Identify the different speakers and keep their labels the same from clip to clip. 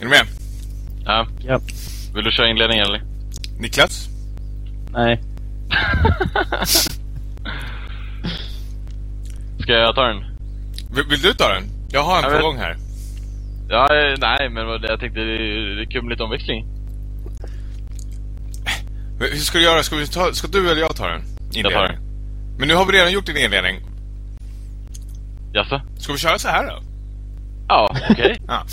Speaker 1: Är du med?
Speaker 2: Ja.
Speaker 3: Ja.
Speaker 2: Vill du köra inledningen eller?
Speaker 1: Niklas?
Speaker 3: Nej.
Speaker 2: Ska jag ta den?
Speaker 1: Vill, vill du ta den? Jag har en
Speaker 2: Jag
Speaker 1: på
Speaker 2: vet.
Speaker 1: gång här.
Speaker 2: Ja, eh, nej, men jag tänkte det är kul med lite omväxling.
Speaker 1: Men Hur ska du göra? Ska, vi ta, ska du eller jag ta den?
Speaker 2: Jag tar den.
Speaker 1: Men nu har vi redan gjort din inledning.
Speaker 2: Jaså?
Speaker 1: Ska vi köra så här då?
Speaker 2: Ja, okej.
Speaker 1: Ja.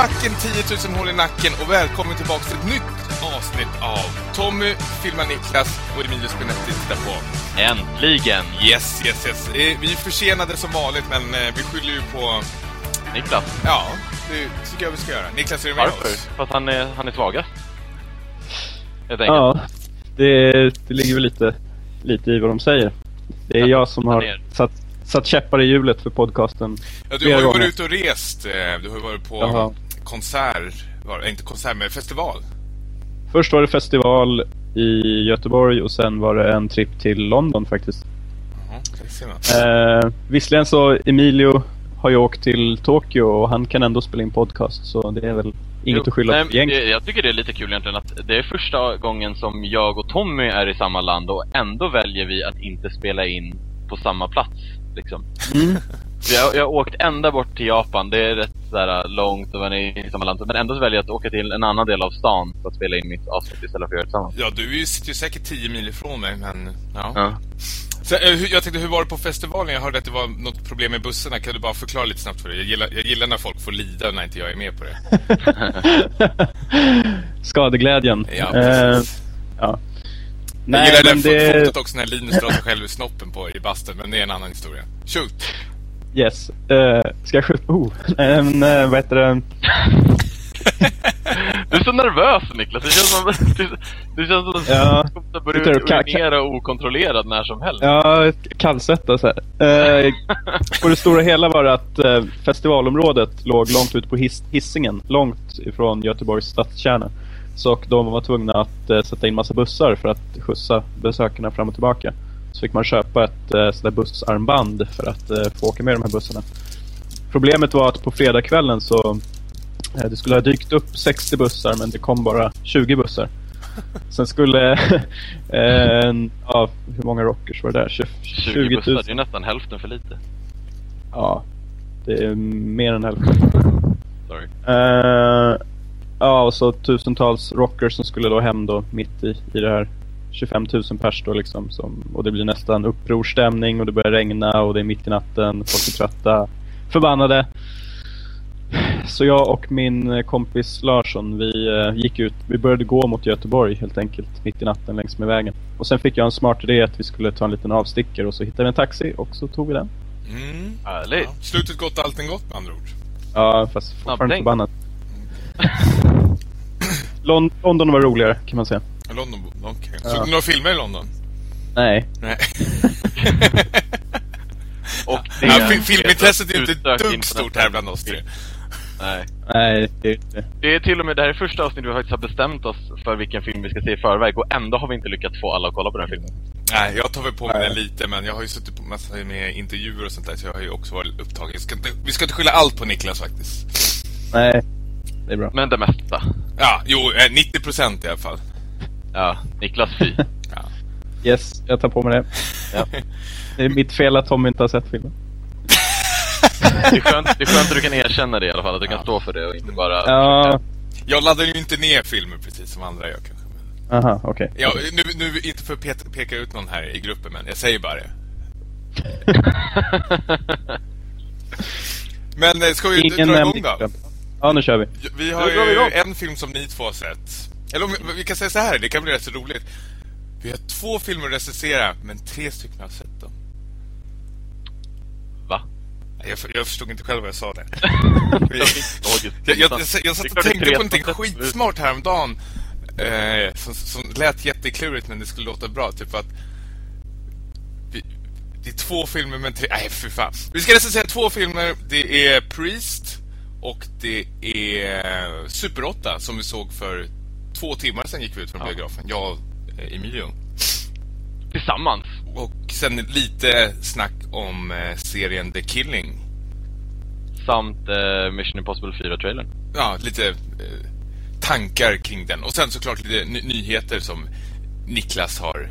Speaker 1: Backen, 10 000 hål i nacken och välkommen tillbaka till ett nytt avsnitt av Tommy filmar Niklas och Emilio Spinetti tittar på.
Speaker 2: Äntligen!
Speaker 1: Yes, yes, yes. Eh, Vi är försenade som vanligt, men eh, vi skyller ju på...
Speaker 2: Niklas.
Speaker 1: Ja, det tycker jag vi ska göra. Niklas, är du med
Speaker 2: Varför?
Speaker 1: oss?
Speaker 2: För att han är, han är svagast. Helt enkelt.
Speaker 3: Ja, det, det ligger väl lite, lite i vad de säger. Det är
Speaker 2: Ja,
Speaker 3: jag som har satt, satt käppar i hjulet för podcasten.
Speaker 1: Ja, du har ju varit ute och rest. eh, Du har ju varit på
Speaker 3: Jaha.
Speaker 1: Konsert. Var, äh, inte konsert, men festival.
Speaker 3: Först var det festival i Göteborg och sen var det en tripp till London faktiskt.
Speaker 1: Det.
Speaker 3: Eh, visserligen så Emilio har ju åkt till Tokyo och han kan ändå spela in podcast så det är väl inget
Speaker 2: Jo,
Speaker 3: att skylla på egentligen.
Speaker 2: det- Jag tycker det är lite kul egentligen att det är första gången som jag och Tommy är i samma land och ändå väljer vi att inte spela in på samma plats. Liksom.
Speaker 3: Mm.
Speaker 2: Så Jag, jag har åkt ända bort till Japan, det är rätt sådär långt och man är i samma land. Men ändå så väljer jag att åka till en annan del av stan för att spela in mitt avsnitt istället för att göra det tillsammans.
Speaker 1: Ja, du sitter ju säkert 10 mil ifrån mig, men... Ja.
Speaker 2: Ja.
Speaker 1: Så, eh, jag tänkte, hur var det på festivalen? Jag hörde att det var något problem med bussarna. Kan du bara förklara lite snabbt för det? Jag gillar, jag gillar när folk får lida när inte jag är med på det.
Speaker 3: Skadeglädjen.
Speaker 1: Ja,
Speaker 3: Eh,
Speaker 1: precis.
Speaker 3: ja.
Speaker 1: jag
Speaker 3: Nej,
Speaker 1: gillar
Speaker 3: men
Speaker 1: det
Speaker 3: det...
Speaker 1: fotot också när Linus drar sig själv i snoppen på, i bastun, men det är en annan historia. Shoot!
Speaker 3: Yes. Uh, ska jag skjuta? Oh. En, uh, vad heter det?
Speaker 2: Du är så nervös Niklas, det känns som du, du känns som
Speaker 3: Ja.
Speaker 2: att du kommer börja
Speaker 3: Sitter och ka-
Speaker 2: urinera okontrollerad när som helst.
Speaker 3: Ja, kallsvettas här. Uh, på det stora hela var det att eh, festivalområdet låg långt ut på his Hisingen, långt ifrån Göteborgs stadskärna. Så de var tvungna att eh, sätta in massa bussar för att skjutsa besökarna fram och tillbaka. Så fick man köpa ett sådär bussarmband för att eh, få åka med de här bussarna. Problemet var att på fredagskvällen så eh, det skulle ha dykt upp 60 bussar men det kom bara 20 bussar. Sen skulle eh, en, ja, hur många rockers var det där? 20,
Speaker 2: 20 bussar, det är nästan hälften för lite.
Speaker 3: Ja, det är mer än hälften.
Speaker 2: Sorry.
Speaker 3: Eh, ja, och så tusentals rockers som skulle då hem då mitt i, i det här 25 000 pers då liksom. Som, och det blir nästan upprorstämning och det börjar regna och det är mitt i natten. Folk är trötta, förbannade. Så jag och min kompis Larsson, vi eh, gick ut, vi började gå mot Göteborg helt enkelt, mitt i natten längs med vägen. Och sen fick jag en smart idé att vi skulle ta en liten avstickare och så hittade vi en taxi och så tog vi den.
Speaker 1: Mm.
Speaker 2: Härligt.
Speaker 1: Ja. Slutet gott, allting gott med andra ord.
Speaker 3: Ja, fast fortfarande. Lon- London var roligare kan man säga.
Speaker 1: London, okej.
Speaker 3: Ja.
Speaker 1: Såg du några filmer i London?
Speaker 3: Nej.
Speaker 1: Nej.
Speaker 2: Och
Speaker 1: ja,
Speaker 2: är
Speaker 1: fi- filmintresset är inte
Speaker 2: utsökt
Speaker 1: dugg stort här bland oss tre.
Speaker 2: Nej.
Speaker 3: Nej, det är inte.
Speaker 2: Det är till och med det här är första avsnittet vi faktiskt har bestämt oss för vilken film vi ska se i förväg och ändå har vi inte lyckats få alla att kolla på den filmen.
Speaker 1: Nej, jag tar väl på mig
Speaker 3: Nej.
Speaker 1: den lite, men jag har ju suttit på massa med intervjuer och sånt där, så jag har ju också varit upptagen. Vi ska inte, vi ska inte skylla allt på Niklas faktiskt.
Speaker 3: Nej. Det är bra.
Speaker 2: Men det mesta.
Speaker 1: Ja, jo, eh, 90 procent i alla fall.
Speaker 2: Ja, Niklas fy.
Speaker 1: Ja.
Speaker 3: Yes, jag tar på mig det.
Speaker 2: Ja.
Speaker 3: Det är mitt fel att Tom inte har sett filmen.
Speaker 2: Det är, skönt, det är skönt att du kan erkänna det i alla fall, att du kan stå för det och inte bara...
Speaker 3: Ja,
Speaker 1: Jag laddar ju inte ner filmer precis som andra gör kanske.
Speaker 3: Aha, okej.
Speaker 1: Ja, nu, nu, inte för att peta- peka ut någon här i gruppen, men jag säger bara det. Men eh, ska vi
Speaker 3: Ingen
Speaker 1: dra igång då?
Speaker 3: Ja, nu kör vi.
Speaker 1: Vi har
Speaker 2: drar vi
Speaker 1: ju en film som ni två har sett. Eller om, vi kan säga så här, det kan bli rätt så roligt. Vi har två filmer att recensera, men tre stycken har sett dem.
Speaker 2: Va?
Speaker 1: Jag, jag förstod inte själv vad jag sa där. Jag, jag, jag, jag satt och tänkte på någonting skitsmart häromdagen. Eh, som, som lät jätteklurigt, men det skulle låta bra. Typ att... Vi, det är två filmer men tre... Nej, för fan. Vi ska säga två filmer. Det är Priest och det är Super 8 som vi såg för två timmar sedan gick vi ut från
Speaker 2: Ja.
Speaker 1: biografen. Jag och eh, Emilio.
Speaker 2: Tillsammans.
Speaker 1: Och sen lite snack om eh, serien The Killing.
Speaker 2: Samt eh, Mission Impossible 4-trailern.
Speaker 1: Ja, lite eh, tankar kring den. Och sen såklart lite ny- nyheter som Niklas har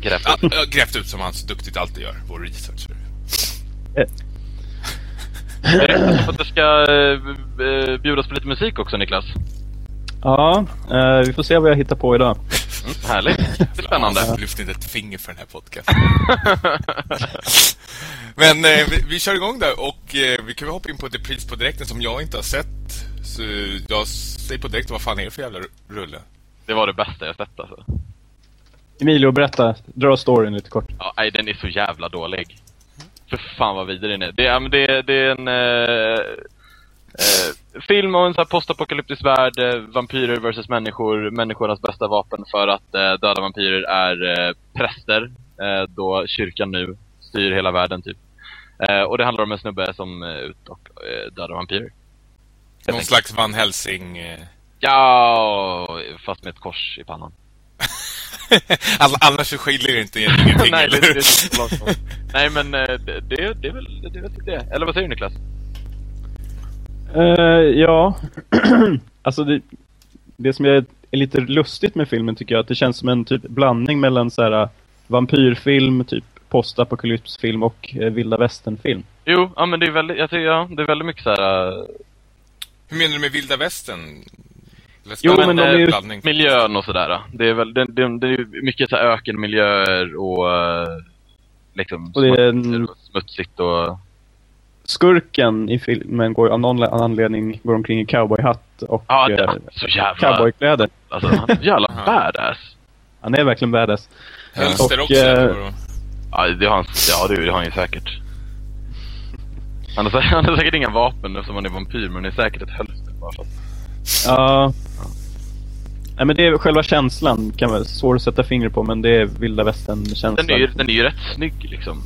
Speaker 2: Grävt upp.
Speaker 1: ja, grävt ut som han så duktigt alltid gör, vår researcher.
Speaker 3: Eh,
Speaker 2: Är att det ska bjudas på lite musik också, Niklas?
Speaker 3: Ja, eh, vi får se vad jag hittar på idag.
Speaker 2: Mm, härligt. Det är spännande.
Speaker 1: Ja, lyft inte ett finger för den här podcasten. Men eh, vi, vi kör igång där och eh, vi kan väl hoppa in på The Pris på direkten som jag inte har sett. Så jag säger på direkten, vad fan är det för jävla rulle?
Speaker 2: Det var det bästa jag sett alltså.
Speaker 3: Emilio, berätta. Dra storyn lite kort.
Speaker 2: Ja, nej, den är så jävla dålig. För fan vad vidrig den är. Det, det, det är en eh, eh, film om en sån här postapokalyptisk värld. Eh, vampyrer versus människor. Människornas bästa vapen för att eh, döda vampyrer är eh, präster. Eh, då kyrkan nu styr hela världen typ. Eh, och det handlar om en snubbe som är ute och eh, dödar vampyrer.
Speaker 1: Någon
Speaker 2: enkelt.
Speaker 1: slags Van Helsing...
Speaker 2: Ja, fast med ett kors i pannan.
Speaker 1: all, annars så skiljer det inte ingenting,
Speaker 2: Nej, det,
Speaker 1: eller
Speaker 2: det, det, långt. Nej, men det, det, det är väl det är väl typ det. Eller vad säger du Niklas?
Speaker 3: Eh, ja, alltså det, det som är, är lite lustigt med filmen tycker jag att det känns som en typ blandning mellan så här vampyrfilm, typ postapokalypsfilm och eh, vilda västernfilm.
Speaker 2: Jo, ja men det är väldigt, jag tycker, ja, det är väldigt mycket så här. eh,
Speaker 1: Hur menar du med vilda västern?
Speaker 3: Jo, men de är ju-
Speaker 1: blandning.
Speaker 2: miljön och sådär. Det är väl, det, det, det är mycket så här ökenmiljöer och eh, liksom
Speaker 3: Och det är en-
Speaker 2: smutsigt och...
Speaker 3: Skurken i filmen går av någon anledning går omkring i cowboyhatt och
Speaker 2: Ja, det
Speaker 3: eh,
Speaker 2: är så jävla...
Speaker 3: cowboykläder.
Speaker 2: Alltså, han är så jävla badass.
Speaker 3: Han är verkligen badass.
Speaker 1: Hölster
Speaker 3: Och,
Speaker 1: också?
Speaker 3: eh?
Speaker 2: Ja, det har han, ja, det, det har han ju säkert. Han har, han har säkert inga vapen eftersom han är vampyr, men det är säkert ett hölster bara för att...
Speaker 3: Ja. Nej men det är själva känslan, kan vara svår att sätta fingret på men det är vilda västern-känslan.
Speaker 2: Den är, ju, den är ju rätt snygg liksom.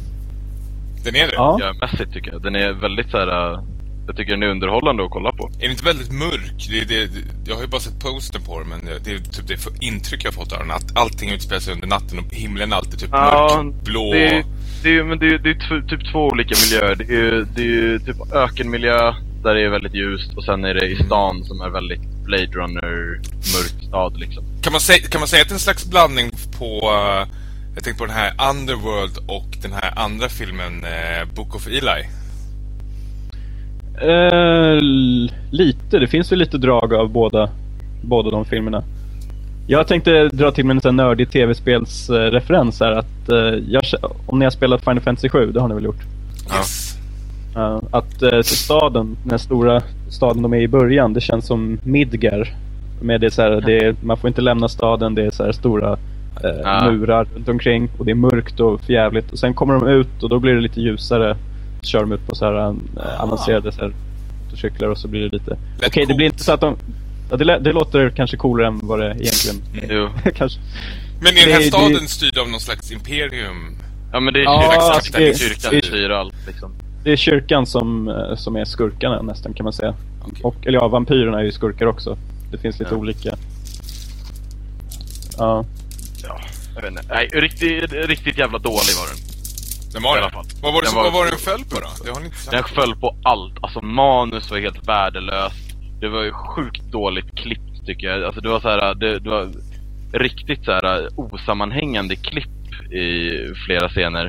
Speaker 1: Den är det?
Speaker 3: Ja.
Speaker 2: Miljömässigt tycker jag. Den är väldigt så här. äh, Jag tycker den är underhållande att kolla på.
Speaker 1: Är den inte väldigt mörk? Det, det, det, jag har ju bara sett postern på den, men det är typ det för intryck jag fått av den. Att allting utspelar sig under natten och himlen är alltid typ mörkblå.
Speaker 2: det är, det är, men det det är typ två olika miljöer. Det är, det är typ ökenmiljö där det är väldigt ljust och sen är det i stan som är väldigt Blade Runner mörk stad liksom.
Speaker 1: Kan, man säga, kan man säga att det är en slags blandning på... eh, jag tänkte på den här Underworld och den här andra filmen eh, Book of Eli.
Speaker 3: Eh, lite, det finns väl lite drag av båda, båda de filmerna. Jag tänkte dra till med en sån nördig tv-spelsreferens här att eh, jag, om ni har spelat Final Fantasy 7, det har ni väl gjort?
Speaker 2: Ja.
Speaker 1: Yes.
Speaker 3: Eh, att eh, staden, den här stora staden de är i början, det känns som Midgar. Med det så här, det man får inte lämna staden, det är så här stora eh,
Speaker 2: Ja.
Speaker 3: murar runt omkring och det är mörkt och förjävligt. Och sen kommer de ut och då blir det lite ljusare. Så kör de ut på så här eh, avancerade så här, motorcyklar och så blir det lite... Okej,
Speaker 1: Lätt
Speaker 3: det blir inte så att de... Ja, det, det låter kanske coolare än vad det egentligen
Speaker 2: Jo.
Speaker 3: kanske.
Speaker 1: Men är den här
Speaker 3: Det-
Speaker 1: staden
Speaker 3: det-
Speaker 1: styrd av någon slags imperium?
Speaker 2: Ja men det är
Speaker 3: Ja,
Speaker 1: exakt,
Speaker 2: det är kyrkan
Speaker 3: det-
Speaker 2: som styr allt liksom.
Speaker 3: Det är kyrkan som, eh, som är skurkarna nästan kan man säga.
Speaker 1: Okej.
Speaker 3: Och, eller ja, vampyrerna är ju skurkar också. Det finns lite
Speaker 2: Ja.
Speaker 3: olika. Ja.
Speaker 2: Ja, jag vet inte. Nej, riktigt, riktigt jävla dålig var den.
Speaker 1: Den var det? Vad var det,
Speaker 2: Den
Speaker 1: som,
Speaker 2: var-
Speaker 1: vad var den föll på då? Det har ni inte sagt.
Speaker 2: Den föll på allt. Alltså manus var helt värdelöst. Det var ju sjukt dåligt klippt tycker jag. Alltså det var så här, det, det var riktigt så här osammanhängande klipp i flera scener.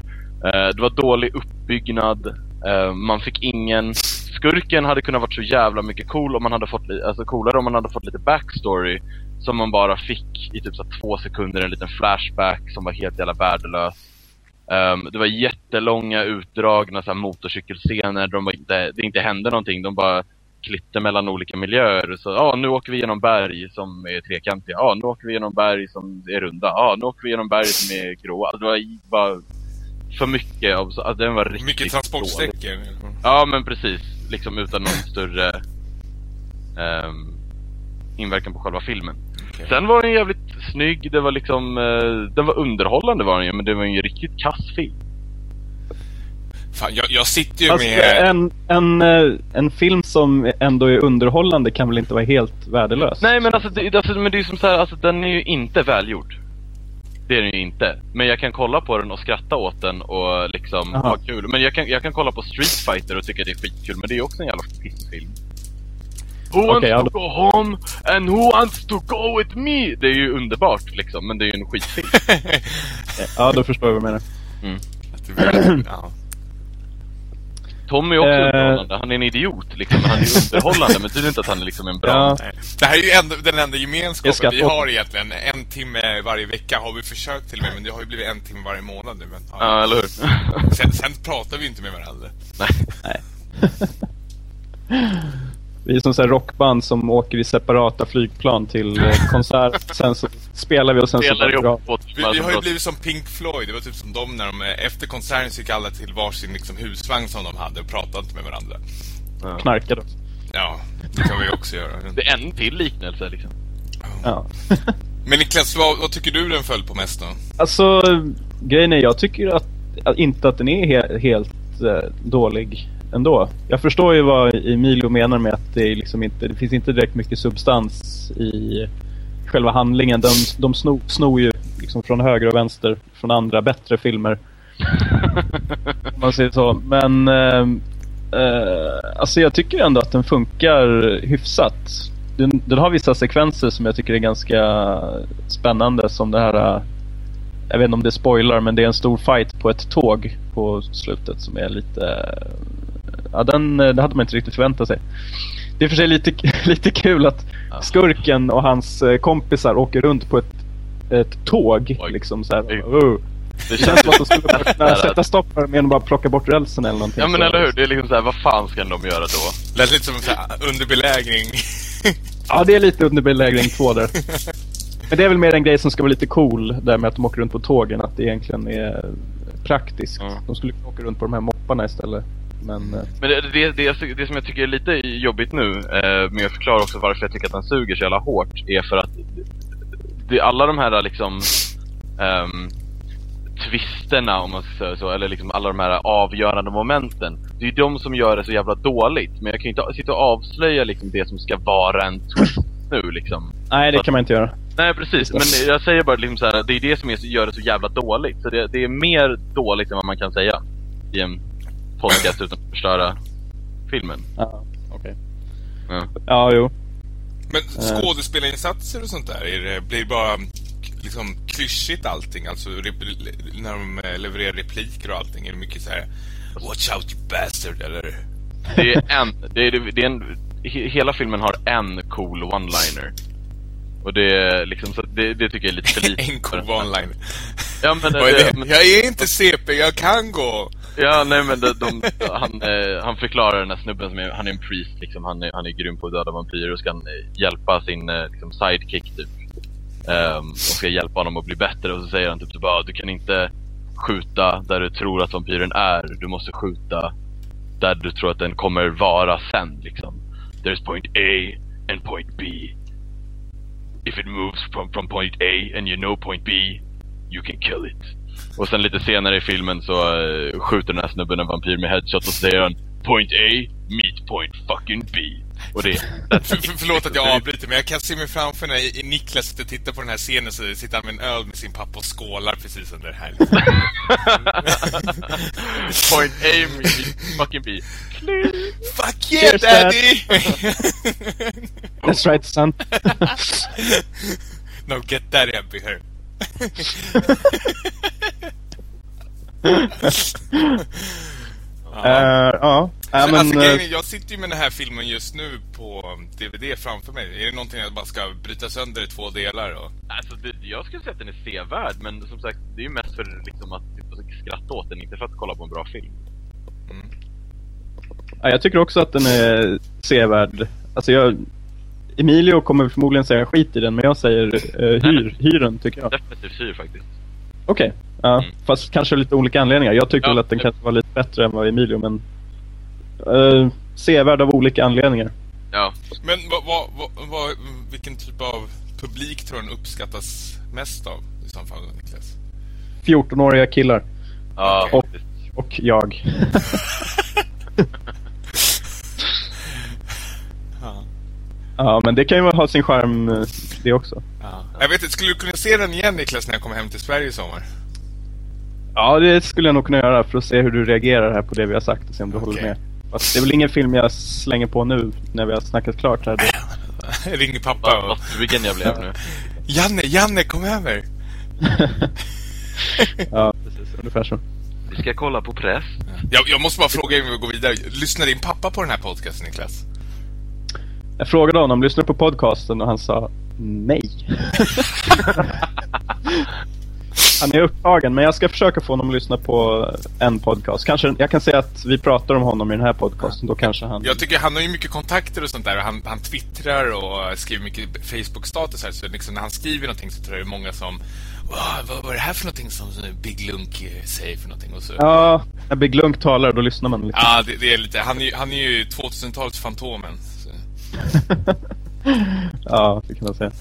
Speaker 2: Eh, det var dålig uppbyggnad. Eh, man fick ingen... Skurken hade kunnat varit så jävla mycket cool om man hade fått alltså coolare om man hade fått lite backstory. Som man bara fick i typ så två sekunder, en liten flashback som var helt jävla värdelös. Ehm, det var jättelånga utdragna så här, motorcykelscener där de inte, det inte hände någonting. De bara klippte mellan olika miljöer. Så ja, nu åker vi genom berg som är trekantiga. Ja, nu åker vi genom berg som är runda. Ja, nu åker vi genom berg som är gråa. Alltså, det var bara för mycket av så, alltså, den var riktigt
Speaker 1: Mycket transportsträckor.
Speaker 2: Ja, men precis. Liksom utan någon större ehm, inverkan på själva filmen.
Speaker 1: Okej.
Speaker 2: Sen var den jävligt snygg. Det var liksom, eh, den var underhållande var den ju, men det var ju en riktigt kass film.
Speaker 1: Fan, jag, jag sitter ju
Speaker 3: Alltså,
Speaker 1: med...
Speaker 3: en, en, eh, en film som ändå är underhållande kan väl inte vara helt värdelös?
Speaker 2: Nej men alltså, det, alltså men det är ju som så här, alltså den är ju inte välgjord. Det är den ju inte. Men jag kan kolla på den och skratta åt den och liksom
Speaker 3: Aha.
Speaker 2: ha kul. Men jag kan, jag kan kolla på Street Fighter och tycka det är skitkul, men det är också en jävla pissfilm. Who wants
Speaker 3: ja,
Speaker 2: to go home and who wants to go with me? Det är ju underbart liksom, men det är ju en skitfilm.
Speaker 3: Ja, då förstår jag vad du menar.
Speaker 1: Blir- ja.
Speaker 2: Tommy är också
Speaker 3: Eh.
Speaker 2: underhållande. Han är en idiot liksom, men han är underhållande. Men betyder inte att han är liksom en bra...
Speaker 3: Ja.
Speaker 1: Det här är ju ändå, den enda gemenskapen
Speaker 3: ska
Speaker 1: vi har egentligen. En timme varje vecka har vi försökt till och med, men det har ju blivit en timme varje månad nu. Men, ja.
Speaker 2: Ja, eller hur?
Speaker 1: sen, sen pratar vi inte med varandra.
Speaker 2: Nej.
Speaker 3: Vi är som så här rockband som åker i separata flygplan till eh, konsert. sen så spelar vi och sen
Speaker 2: Spelar
Speaker 3: så
Speaker 2: ihop
Speaker 1: Vi, vi har ju blivit som Pink Floyd. Det var typ som de när de eh, efter konserten så gick alla till varsin liksom, husvagn som de hade och pratade inte med varandra.
Speaker 2: Ja.
Speaker 3: knarkade.
Speaker 1: Ja, det kan vi också göra.
Speaker 2: Det är en till liknelse liksom.
Speaker 3: Ja.
Speaker 1: Men Niklas, vad, vad tycker du den föll på mest då?
Speaker 3: Alltså, grejen är jag tycker att, att inte att den är he helt eh, dålig ändå. Jag förstår ju vad Emilio menar med att det, är liksom inte, det finns inte direkt mycket substans i själva handlingen. De, de snor, snor ju liksom från höger och vänster från andra bättre filmer. Om man säger så. Men eh, eh, alltså jag tycker ändå att den funkar hyfsat. Den, den har vissa sekvenser som jag tycker är ganska spännande som det här eh, jag vet inte om det spoilar men det är en stor fight på ett tåg på slutet som är lite... Ja, den, det hade man inte riktigt förväntat sig. Det är för sig lite, lite kul att skurken och hans eh, kompisar åker runt på ett, ett tåg.
Speaker 2: Oj.
Speaker 3: Liksom så här. "Oh."
Speaker 2: Det
Speaker 3: känns som att de skulle kunna sätta stopp för med att bara plocka bort rälsen eller någonting.
Speaker 2: Ja men eller hur, det är liksom såhär, vad fan ska de göra då?
Speaker 1: Lät lite som en underbelägring.
Speaker 3: Ja, det är lite under belägring två där. Men det är väl mer en grej som ska vara lite cool, där med att de åker runt på tågen, att det egentligen är praktiskt.
Speaker 2: Ja.
Speaker 3: De skulle kunna åka runt på de här mopparna istället. Men eh,
Speaker 2: Men det, det, det, det som jag tycker är lite jobbigt nu, eh, med att förklara också varför jag tycker att den suger så jävla hårt, är för att det, alla de här liksom ehm, twisterna om man ska säga så, eller liksom alla de här avgörande momenten. Det är ju de som gör det så jävla dåligt. Men jag kan ju inte sitta och avslöja liksom det som ska vara en twist nu liksom.
Speaker 3: nej, det kan man inte göra.
Speaker 2: Nej precis, men jag säger bara liksom så här, det är det som gör det så jävla dåligt. Så det, det är mer dåligt än vad man kan säga i en podcast utan att förstöra filmen.
Speaker 3: Ja, okej.
Speaker 2: Ja.
Speaker 3: Ja, jo.
Speaker 1: Men skådespelarinsatser och sånt där, är det, blir det bara liksom klyschigt allting? Alltså när de eh, levererar repliker och allting, är det mycket så här Watch out you bastard, eller?
Speaker 2: Det är en, det är, det är en, he- hela filmen har en cool one-liner. Och det är liksom, så det, det tycker jag är lite för lite.
Speaker 1: En cool online.
Speaker 2: Ja men, det? men
Speaker 1: Jag är inte CP, jag kan gå!
Speaker 2: Ja, nej men de, de, han, eh, han förklarar den här snubben som är, han är en priest liksom, han är, han är grym på att döda vampyrer och ska han, eh, hjälpa sin eh, liksom, sidekick typ. Um, och ska hjälpa honom att bli bättre och så säger han typ så bara, du kan inte skjuta där du tror att vampyren är, du måste skjuta där du tror att den kommer vara sen liksom. There's point A and point B. If it moves from, from point A and you know point B, you can kill it. Och sen lite senare i filmen så eh, skjuter den här snubben en vampyr med headshot och säger han Point A, meet point fucking B. Och det
Speaker 1: För, för, förlåt att jag avbryter, men jag kan se mig framför när i- Niklas sitter och tittar på den här scenen så sitter han med en öl med sin pappa och skålar precis under det här.
Speaker 2: Point A, meet fucking B.
Speaker 1: Fuck yeah
Speaker 3: Dad.
Speaker 1: daddy!
Speaker 3: That's right son.
Speaker 1: no, get daddy up here.
Speaker 3: Ja. Ja, men,
Speaker 1: alltså,
Speaker 3: eh,
Speaker 1: grejen är, jag sitter ju med den här filmen just nu på DVD framför mig. Är det någonting jag bara ska bryta sönder i två delar? Och...
Speaker 2: Alltså det, jag skulle säga att den är sevärd men som sagt det är ju mest för liksom att typ, skratta åt den, inte för att kolla på en bra film.
Speaker 3: ja, jag tycker också att den är sevärd. Alltså jag... Emilio kommer förmodligen säga skit i den, men jag säger uh, hyr, hyr den tycker jag.
Speaker 2: Definitivt syr faktiskt.
Speaker 3: Okej. Ja,
Speaker 2: Mm.
Speaker 3: fast kanske lite olika anledningar. Jag tycker
Speaker 2: Ja,
Speaker 3: väl att den
Speaker 2: det-
Speaker 3: kanske var lite bättre än vad Emilio, men... Uh, sevärd av olika anledningar.
Speaker 2: Ja.
Speaker 1: Men vad, vad, vad, vilken typ av publik tror du den uppskattas mest av i så fall, Niklas?
Speaker 3: 14-åriga killar.
Speaker 2: Ja,
Speaker 3: Och-. Och jag.
Speaker 1: Ja.
Speaker 3: Ja, men det kan ju ha sin charm eh, det också.
Speaker 1: Ja. Jag vet inte, skulle du kunna se den igen Niklas när jag kommer hem till Sverige i sommar?
Speaker 3: Ja, det skulle jag nog kunna göra för att se hur du reagerar här på det vi har sagt och se om du
Speaker 1: Okej.
Speaker 3: håller med. Fast det är väl ingen film jag slänger på nu när vi har snackat klart här.
Speaker 1: Jag ringer pappa och...
Speaker 2: sugen jag blev nu.
Speaker 1: Janne, Janne, kom över!
Speaker 3: ja, precis. Ungefär så.
Speaker 2: Vi ska kolla på press.
Speaker 1: Jag, jag måste bara fråga innan vi går vidare. Lyssnar din pappa på den här podcasten, Niklas?
Speaker 3: Jag frågade honom, lyssnar du på podcasten? Och han sa nej. han är upptagen, men jag ska försöka få honom att lyssna på en podcast. Kanske, jag kan säga att vi pratar om honom i den här podcasten, då kanske han...
Speaker 1: Jag tycker han har ju mycket kontakter och sånt där. och Han, han twittrar och skriver mycket Facebook-statusar. Så liksom när han skriver någonting så tror jag det är många som... Vad var det här för någonting som Big Lunk säger för någonting? Och så,
Speaker 3: Ja, när Big Lunk talar, då lyssnar man lite.
Speaker 1: Ja, det, det är lite... Han är, han är ju 2000-talets Fantomen. Så.
Speaker 3: ja, det kan man säga.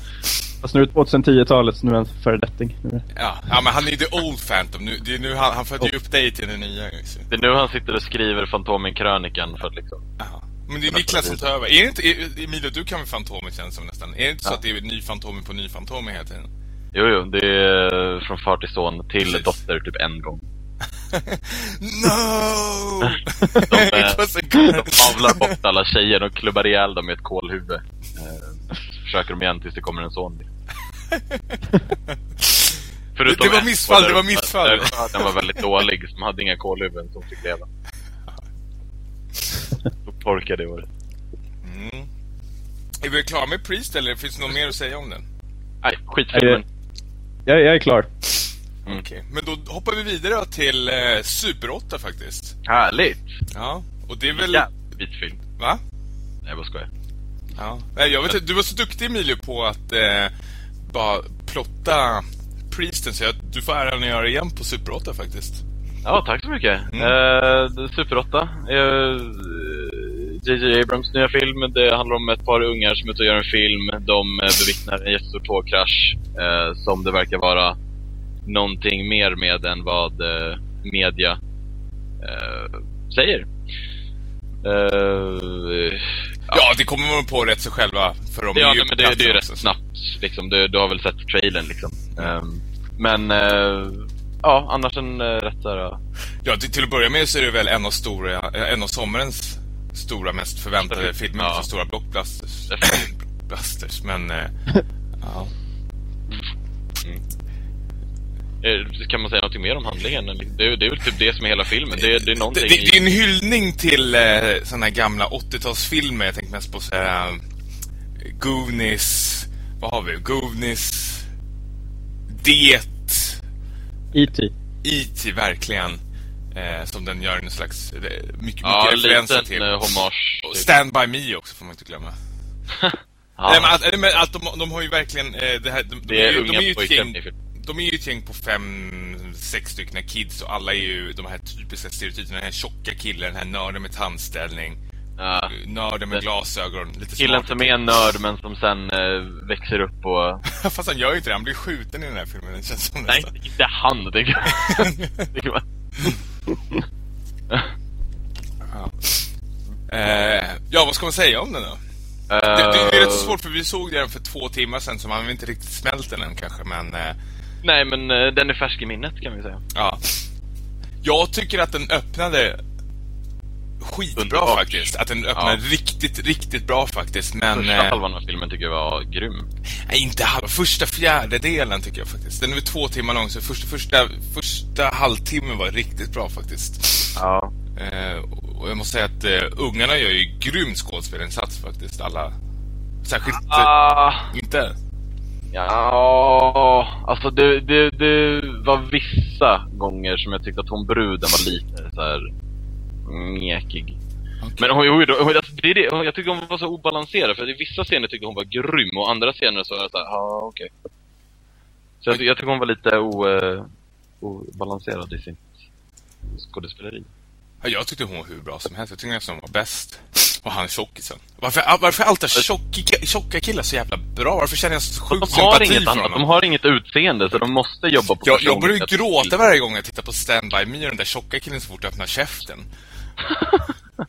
Speaker 3: Fast nu är det 2010-talet, så nu är han föredetting.
Speaker 1: Ja, ja, men han är ju the old Phantom. Nu, det är nu han, han födde ju upp dig till den nya. Så.
Speaker 2: Det är nu han sitter och skriver Fantomen-krönikan för att liksom...
Speaker 1: Ja. Men det är Niklas som tar över. Är det inte, är, Emilio, du kan väl Fantomen känns som nästan. Är det inte så
Speaker 2: Ja.
Speaker 1: att det är ny Fantomen på ny Fantomen hela tiden?
Speaker 2: Jo, jo, det är från far till son till
Speaker 1: Precis.
Speaker 2: dotter typ en gång.
Speaker 1: No!
Speaker 2: De, De
Speaker 1: good...
Speaker 2: avlar bort alla tjejer och klubbar ihjäl dem med ett kolhuvud. Eh, så försöker de igen tills det kommer en son. Förutom
Speaker 1: Det- det var missfall, det var missfall.
Speaker 2: där skörden var väldigt dålig, som hade inga kolhuvuden som fick leva. Då torkade det året.
Speaker 1: Mm. Är vi klara med Priest eller finns det något mer att säga om den?
Speaker 2: Nej, skitfilmen.
Speaker 3: Jag, jag är klar.
Speaker 2: Mm.
Speaker 1: Okej, men då hoppar vi vidare till eh, Super 8 faktiskt.
Speaker 2: Härligt!
Speaker 1: Ja, och det är väl...
Speaker 2: Jävligt vit film.
Speaker 1: Va?
Speaker 2: Nej, bara skojar.
Speaker 1: Ja. Nej, jag vet inte, du var så duktig Emilio på att eh, bara plotta Priesten så jag, du får äran att göra igen på Super 8 faktiskt.
Speaker 2: Ja, tack så mycket.
Speaker 1: Mm.
Speaker 2: Eh, Super 8. Eh, J.J. Abrams nya film. Det handlar om ett par ungar som är ute och gör en film. De eh, bevittnar en jättestor tågkrasch eh, som det verkar vara någonting mer med än vad eh, media eh, säger. Eh,
Speaker 1: Ja, det kommer man på rätt så själva för de
Speaker 2: ja,
Speaker 1: är ju
Speaker 2: men det, det är ju rätt snabbt. Liksom. Du, du har väl sett trailern liksom. Ehm, men eh, ja, annars en uh, rätt här,
Speaker 1: Ja, till, till att börja med så är det väl en av, stora, en av sommarens stora, mest förväntade filmer
Speaker 2: ja.
Speaker 1: för stora blockbusters. Blockbusters, men... Ja.
Speaker 2: Eh, Kan man säga något mer om handlingen? Det, är- det är väl typ det som är hela filmen. Det, det är
Speaker 1: Det,
Speaker 2: någonting
Speaker 1: det,
Speaker 2: i-
Speaker 1: det är en hyllning till eh, här gamla 80-talsfilmer. Jag tänkte mest på så här, eh, Goonies. Vad har vi? Goonies. Det.
Speaker 3: E.T.
Speaker 1: E.T. verkligen. Eh, som den gör en slags... eh, Mycket, mycket
Speaker 2: Ja, en
Speaker 1: referenser till.
Speaker 2: eh, hommage. Typ.
Speaker 1: Stand By Me också får man inte glömma.
Speaker 2: Ja,
Speaker 1: Nej, men att, men att de, de har ju verkligen... Eh, det här, de, de,
Speaker 2: det är
Speaker 1: ju- de
Speaker 2: unga
Speaker 1: är ju ett gäng. De är ju ett gäng på fem, sex stycken kids och alla är ju de här typiska stereotyperna. Den här tjocka killen, den här nörden med tandställning.
Speaker 2: Ja.
Speaker 1: Nörden med glasögon. Lite
Speaker 2: Killen
Speaker 1: smart.
Speaker 2: som är en nörd men som sen eh, växer upp och...
Speaker 1: Fast han gör ju inte det. Han blir skjuten i den här filmen. Det känns som
Speaker 2: Nej,
Speaker 1: nästan.
Speaker 2: inte han. Det kan, det kan man...
Speaker 1: Eh, ja, vad ska man säga om den då?
Speaker 2: Eh,
Speaker 1: Det, det, det är rätt så svårt för vi såg den för två timmar sedan så man har inte riktigt smält den än kanske. Men eh,
Speaker 2: Nej, men eh, den är färsk i minnet kan vi säga.
Speaker 1: ja. Jag tycker att den öppnade skitbra
Speaker 2: Underbart.
Speaker 1: faktiskt. Att den öppnade
Speaker 2: Ja.
Speaker 1: riktigt, riktigt bra faktiskt. Men
Speaker 2: Första
Speaker 1: eh,
Speaker 2: halvan av filmen tycker jag var grym.
Speaker 1: nej, inte halva. Första fjärdedelen tycker jag faktiskt. Den är två timmar lång så första, första, första halvtimmen var riktigt bra faktiskt.
Speaker 2: Ja.
Speaker 1: Eh, och jag måste säga att eh, ungarna gör ju grym skådespelarinsats faktiskt. Alla. Särskilt...
Speaker 2: Ah,
Speaker 1: Inte?
Speaker 2: Ja, alltså det, det, det var vissa gånger som jag tyckte att hon bruden var lite så här mekig.
Speaker 1: Okej.
Speaker 2: Men hon, hon, hon, alltså, det är det, jag tycker hon var så obalanserad, för i vissa scener tyckte hon var grym, och andra scener så var jag såhär, ja okej. Så jag, jag tycker hon var lite o, eh, obalanserad i sitt skådespeleri.
Speaker 1: Ja, jag tyckte hon var hur bra som helst. Jag tyckte nästan hon var bäst. Och han tjockisen. Varför, varför är alltid tjocka, tjocka killar så jävla bra? Varför känner jag så sjukt
Speaker 2: de har inget annat. De har inget utseende, så de måste jobba på
Speaker 1: Jag, jag börjar gråta varje gång jag tittar på Stand By Me och den där tjocka killen så fort jag öppnar käften.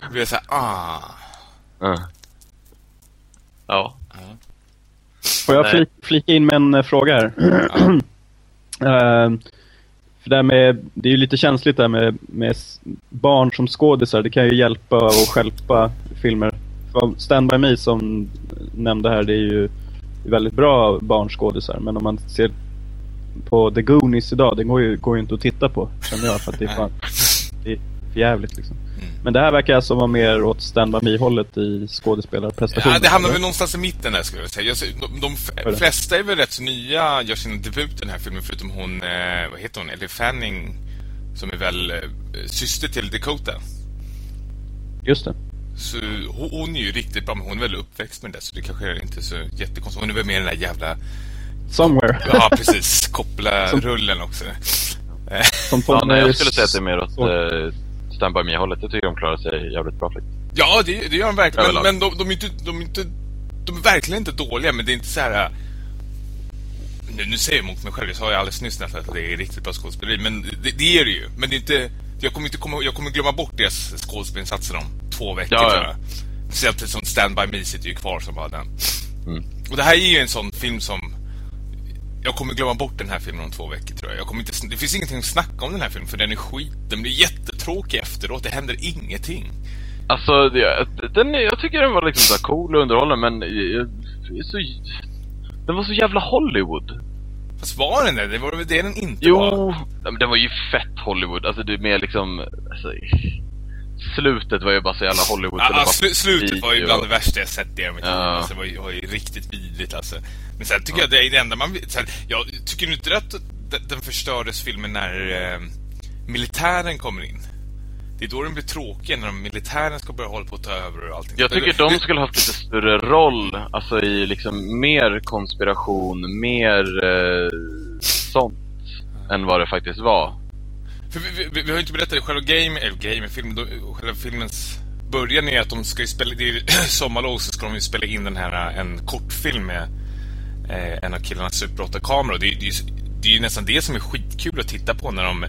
Speaker 1: Då blir jag såhär, ah.
Speaker 2: Ja. Ja.
Speaker 3: Får jag flika in med en eh, fråga här? Eh, för det, med, det är ju lite känsligt där med, med barn som skådisar. Det kan ju hjälpa och stjälpa filmer. För Stand By Me som nämnde här, det är ju väldigt bra barnskådisar. Men om man ser på The Goonies idag, det går ju, går ju inte att titta på. Känner jag, för att det är fan, det är för jävligt liksom. Men det här verkar alltså vara mer åt Stand By Me-hållet i skådespelarprestationen.
Speaker 1: Ja, det hamnar väl någonstans i mitten där skulle jag säga. De, flesta är väl rätt nya, gör sin debut i den här filmen, förutom hon, eh, vad heter hon, Ellie Fanning, som är väl eh, syster till Dakota.
Speaker 3: Just det.
Speaker 1: Så hon, hon är ju riktigt bra, men hon är väl uppväxt med det, så det kanske är inte så jättekonstigt. Hon är väl med i den där jävla,
Speaker 3: Somewhere.
Speaker 1: ja precis, koppla
Speaker 3: Som-
Speaker 1: rullen också. Eh,
Speaker 3: Som
Speaker 2: Ja,
Speaker 3: Tom
Speaker 2: nej, jag skulle säga att det är mer åt uh, Stand By Me-hållet. Jag tycker de klarar sig jävligt bra faktiskt.
Speaker 1: Ja, det, det gör de verkligen. Men,
Speaker 2: Överlag.
Speaker 1: men de, de, är inte, de, är inte, de är verkligen inte dåliga, men det är inte så här... äh, Nu, nu säger jag emot mig själv, jag sa ju alldeles nyss nästan att det är riktigt bra skådespeleri, men det, det är det ju. Men det är inte... Jag kommer inte komma, jag kommer glömma bort deras skådespelinsatser om två veckor,
Speaker 2: Ja, ja.
Speaker 1: tror jag. Speciellt som Stand By Me sitter ju kvar som bara den.
Speaker 2: Mm.
Speaker 1: Och det här är ju en sån film som... Jag kommer glömma bort den här filmen om två veckor, tror jag. jag kommer inte, det finns ingenting att snacka om den här filmen, för den är skit. Den blir jättetråkig efteråt, det händer ingenting.
Speaker 2: Alltså, det, den, jag tycker den var liksom så cool och underhållande, men jag, jag, så, den var så jävla Hollywood.
Speaker 1: Fast var den det? Det var väl det den inte
Speaker 2: Jo,
Speaker 1: var?
Speaker 2: men den var ju fett Hollywood. Alltså, det är mer liksom... Alltså, slutet var ju bara så jävla Hollywood.
Speaker 1: Ja,
Speaker 2: bara
Speaker 1: slu, slutet var ju
Speaker 2: video.
Speaker 1: bland det värsta jag sett i mitt.
Speaker 2: Ja.
Speaker 1: Alltså, det var ju, var ju riktigt vidrigt alltså. Men sen tycker jag det är det enda man här, Jag tycker inte att den- förstördes filmen när eh, militären kommer in. Det är då den blir tråkig, när de militären ska börja hålla på att ta över och allting.
Speaker 2: Jag
Speaker 1: det-
Speaker 2: tycker de skulle haft lite större roll, alltså i liksom mer konspiration, mer eh, sånt, än vad det faktiskt var.
Speaker 1: För vi, vi, vi har ju inte berättat själva game, eller game, filmen, då, själva filmens början är att de ska ju spela, det är sommarlov så ska de ju spela in den här, eh, en kortfilm med eh, en av killarnas Super 8-kameror. Det, är- det, det är ju nästan det som är skitkul att titta på när de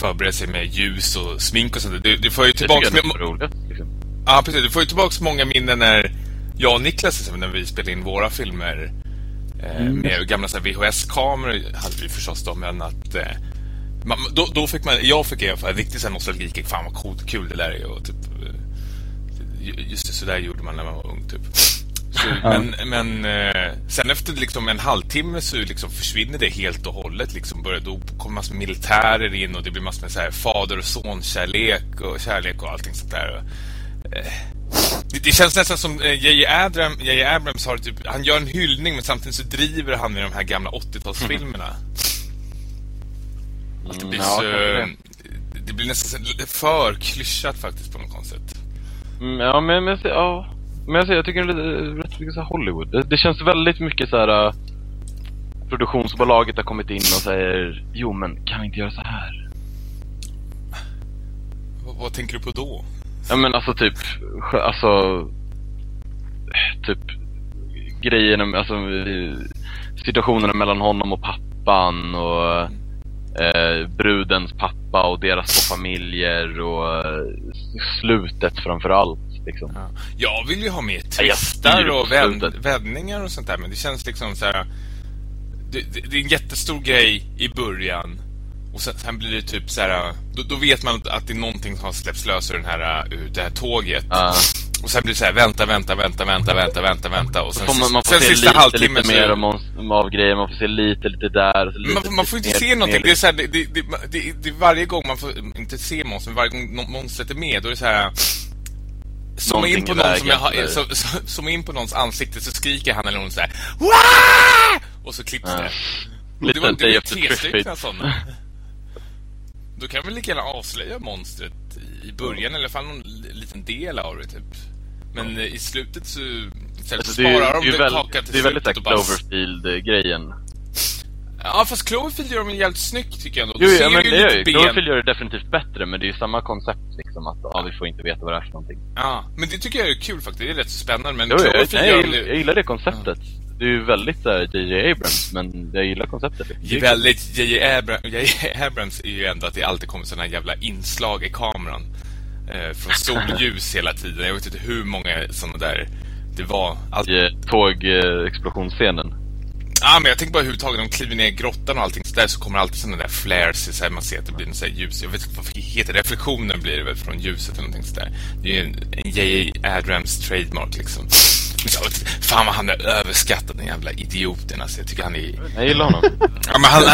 Speaker 1: förbereder sig med ljus och smink och sånt. där. Det, det får ju
Speaker 2: Det tycker
Speaker 1: tillbaka...
Speaker 2: jag är roligt. Liksom.
Speaker 1: Ja, precis. Du får ju tillbaka många minnen när jag och Niklas, exempel, när vi spelade in våra filmer eh, med gamla VHS-kameror, hade vi förstås då, men att... Eh, man, då, då fick man, jag fick fall riktigt så här nostalgi. Fan vad coolt, kul det där är och typ... eh, Just det, så där gjorde man när man var ung, typ. Så, Men, men eh, sen efter liksom en halvtimme så liksom försvinner det helt och hållet. Liksom börjar, då kommer massor med militärer in och det blir massor med så här fader och son-kärlek och kärlek och allting sånt där. Eh, Det, det känns nästan som J.J. Abram, J.J. Abrams har typ, han gör en hyllning men samtidigt så driver han med de här gamla 80-talsfilmerna. Att det blir
Speaker 2: Mm, ja,
Speaker 1: så...
Speaker 2: kanske
Speaker 1: Det blir nästan för klyschat faktiskt på något konstigt.
Speaker 2: Mm, ja, men, men, ja. men jag, ser- jag tycker det är rätt mycket så Hollywood. Det, det känns väldigt mycket så här. äh, Produktionsbolaget har kommit in och säger Jo men kan vi inte göra så här?
Speaker 1: Vad, vad tänker du på då?
Speaker 2: Ja men alltså typ, alltså Typ grejerna, alltså situationerna mellan honom och pappan och eh, brudens pappa och deras två familjer och eh, slutet framför allt liksom.
Speaker 1: Ja. Jag vill ju ha mer twistar
Speaker 2: styr
Speaker 1: och vänd, vändningar och sånt där, men det känns liksom så här. Det, det, det är en jättestor grej i början och sen, sen blir det typ så här. Då, då vet man att det är någonting som har släppts lös ur, den här, ur det här tåget.
Speaker 2: Ja.
Speaker 1: Och sen blir det så här, vänta, vänta, vänta, vänta, vänta, vänta, vänta. Och sen,
Speaker 2: man, man får
Speaker 1: sen
Speaker 2: se
Speaker 1: sista halvtimmen
Speaker 2: lite
Speaker 1: så-
Speaker 2: mer om, om av grejer, man får se lite, lite där. Så
Speaker 1: Men
Speaker 2: lite,
Speaker 1: man, får- man får inte se
Speaker 2: mer-
Speaker 1: någonting. Det är, så här, det, det, det, det, är varje gång man får inte se monster, men varje gång monstret är med, då är det så här. Zooma in
Speaker 2: Någonting
Speaker 1: på någon som jag så, så, zooma in på någons ansikte så skriker han eller hon så här. Wah! Och så klipps
Speaker 2: Ja.
Speaker 1: det. Och
Speaker 2: Lite
Speaker 1: det var, det var tre stycken sådana. Då kan vi lika gärna avslöja monstret i början, i alla fall någon li- liten del av det typ. Men eh, i slutet så, så
Speaker 2: Alltså, det
Speaker 1: sparar
Speaker 2: det
Speaker 1: de det
Speaker 2: väl-
Speaker 1: kakan till
Speaker 2: Det är väldigt. Cloverfield-grejen.
Speaker 1: Ja, fast Cloverfield gör dem jävligt snyggt tycker jag ändå.
Speaker 2: Jo, ja, men det gör ju.
Speaker 1: ben.
Speaker 2: Cloverfield gör det definitivt bättre, men det är ju samma koncept liksom att ja, vi får inte veta vad det är för någonting.
Speaker 1: Ja, men det tycker jag är kul faktiskt. Det är rätt spännande. Men
Speaker 2: Jo,
Speaker 1: Cloverfield
Speaker 2: nej, jag, jag gillar det konceptet. Det är ju väldigt såhär J.J. Abrams, men jag gillar konceptet.
Speaker 1: Det är väldigt J.J. Abra- J.J. Abrams är ju ändå att det alltid kommer här jävla inslag i kameran. Eh, från solljus hela tiden. Jag vet inte hur många såna där det var. Allt...
Speaker 2: Tågexplosionsscenen.
Speaker 1: Ja, men jag tänker bara överhuvudtaget, de kliver ner i grottan och allting så där så kommer alltid såna där flares, så här, man ser att det blir en sån här ljus. Jag vet inte vad det heter, reflektionen blir det väl från ljuset eller någonting sådär. Det är ju en, en J.J. Abrams trademark liksom. Så, fan vad han är överskattad, den jävla idioten alltså. Jag tycker han är...
Speaker 2: Jag gillar honom.
Speaker 1: Ja, men han,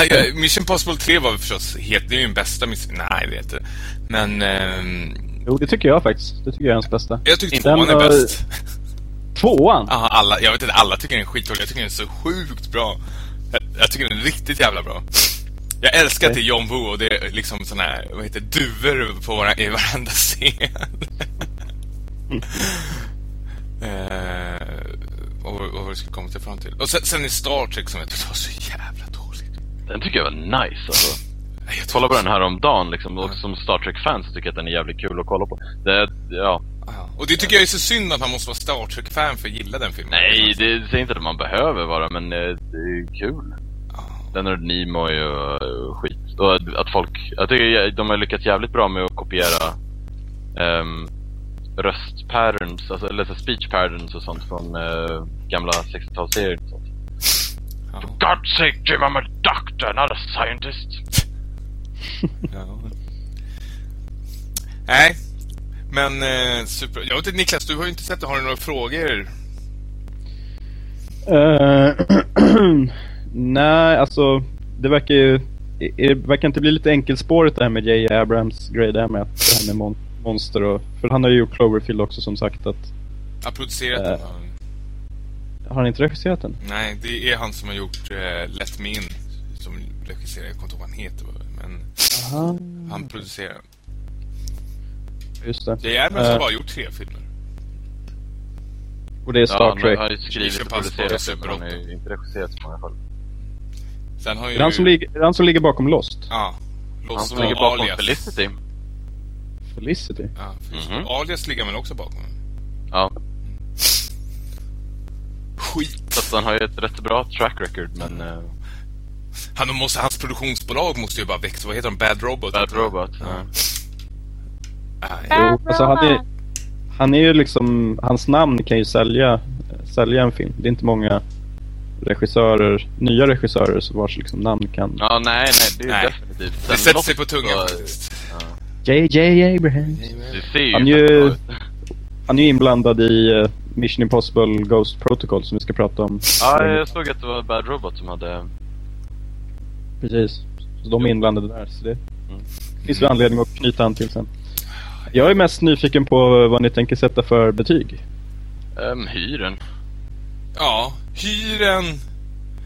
Speaker 1: Mission Impossible 3 var förstås helt, det är ju den bästa Mission... Nej, det är inte. Men... ehm,
Speaker 3: Jo, det tycker jag faktiskt. Det tycker jag är hans bästa.
Speaker 1: jag tycker
Speaker 3: Den
Speaker 1: tvåan är bäst.
Speaker 3: Tvåan?
Speaker 1: Ja, alla, jag vet inte, alla tycker den är skitdålig. Jag tycker den är så sjukt bra. Jag, jag tycker den är riktigt jävla bra. Jag älskar att det är John Woo och det är liksom såna här, vad heter duvor på våra, i varenda scen. eh, och, och vad det ska komma till fram till. Och sen, sen i Star Trek som jag tyckte var så jävla dåligt.
Speaker 2: Den tycker jag var nice alltså.
Speaker 1: Nej, jag
Speaker 2: Kolla på den här om dagen liksom. Och som Star Trek-fan så tycker jag att den är jävligt kul att kolla på. Det, ja.
Speaker 1: Och det tycker jag är så synd att man måste vara Star Trek-fan för att gilla den filmen.
Speaker 2: Nej, det säger inte att man behöver vara, men eh, det är kul. Leonard Nimoy och, och skit. Och att, folk, jag tycker de har lyckats jävligt bra med att kopiera um, röstpatterns, alltså, eller så speech patterns och sånt från eh, gamla 60-talsserier och sånt.
Speaker 1: Ja.
Speaker 2: For God's sake Jim, I'm a doctor, not a scientist.
Speaker 1: Ja. Nej, men eh, super. Jag vet inte Niklas, du har ju inte sett det. Har du några frågor?
Speaker 3: Eh, nej, alltså det verkar ju... Det verkar inte bli lite enkelspårigt det här med J. Abrams grej där med att det här med mon monster och... För han har ju gjort Cloverfield också som sagt att...
Speaker 1: Jag har producerat
Speaker 3: Eh.
Speaker 1: den.
Speaker 3: Har han inte regisserat den?
Speaker 1: Nej, det är han som har gjort eh, Let Me In. Som regisserar, jag kommer inte ihåg vad han heter. Men
Speaker 3: Aha.
Speaker 1: han producerar.
Speaker 3: Just det.
Speaker 1: J. Abrams har
Speaker 3: Eh.
Speaker 1: bara gjort tre filmer.
Speaker 3: Och det är Star
Speaker 2: ja,
Speaker 3: Trek.
Speaker 2: Han har ju skrivit och producerat det, men han har ju inte regisserat så många fall.
Speaker 1: Sen har ju...
Speaker 3: Är det han som, ligger, är det han som ligger bakom Lost?
Speaker 1: Ja. Lost
Speaker 2: Han som ligger bakom
Speaker 1: Alias.
Speaker 2: Felicity.
Speaker 3: Felicity?
Speaker 1: Ja, Felicity.
Speaker 2: Mhm.
Speaker 1: Alias ligger väl också bakom?
Speaker 2: Ja,
Speaker 1: Skit.
Speaker 2: så att han har ju ett rätt bra track record, men... eh,
Speaker 1: Han måste, hans produktionsbolag måste ju bara växa. Vad heter de? Bad Robot?
Speaker 2: Bad Robot. Ja.
Speaker 3: Jo, alltså han är, han är ju liksom, hans namn kan ju sälja, sälja en film. Det är inte många regissörer, nya regissörer som vars liksom namn kan...
Speaker 2: Ja, nej, nej, det är
Speaker 1: Nej.
Speaker 2: definitivt.
Speaker 1: Det
Speaker 2: Sen
Speaker 1: sätter
Speaker 2: Lost
Speaker 1: sig på tungan faktiskt.
Speaker 3: J.J.
Speaker 2: Ju.
Speaker 3: Han är ju, han är ju inblandad i eh, Mission Impossible Ghost Protocol som vi ska prata om.
Speaker 2: Ja, jag såg att det var Bad Robot som hade...
Speaker 3: Precis. Så de är inblandade där. Så det
Speaker 2: Mm.
Speaker 3: finns väl anledning att knyta an till sen. Jag är mest nyfiken på vad ni tänker sätta för betyg.
Speaker 2: Um, hyren.
Speaker 1: Ja, hyren...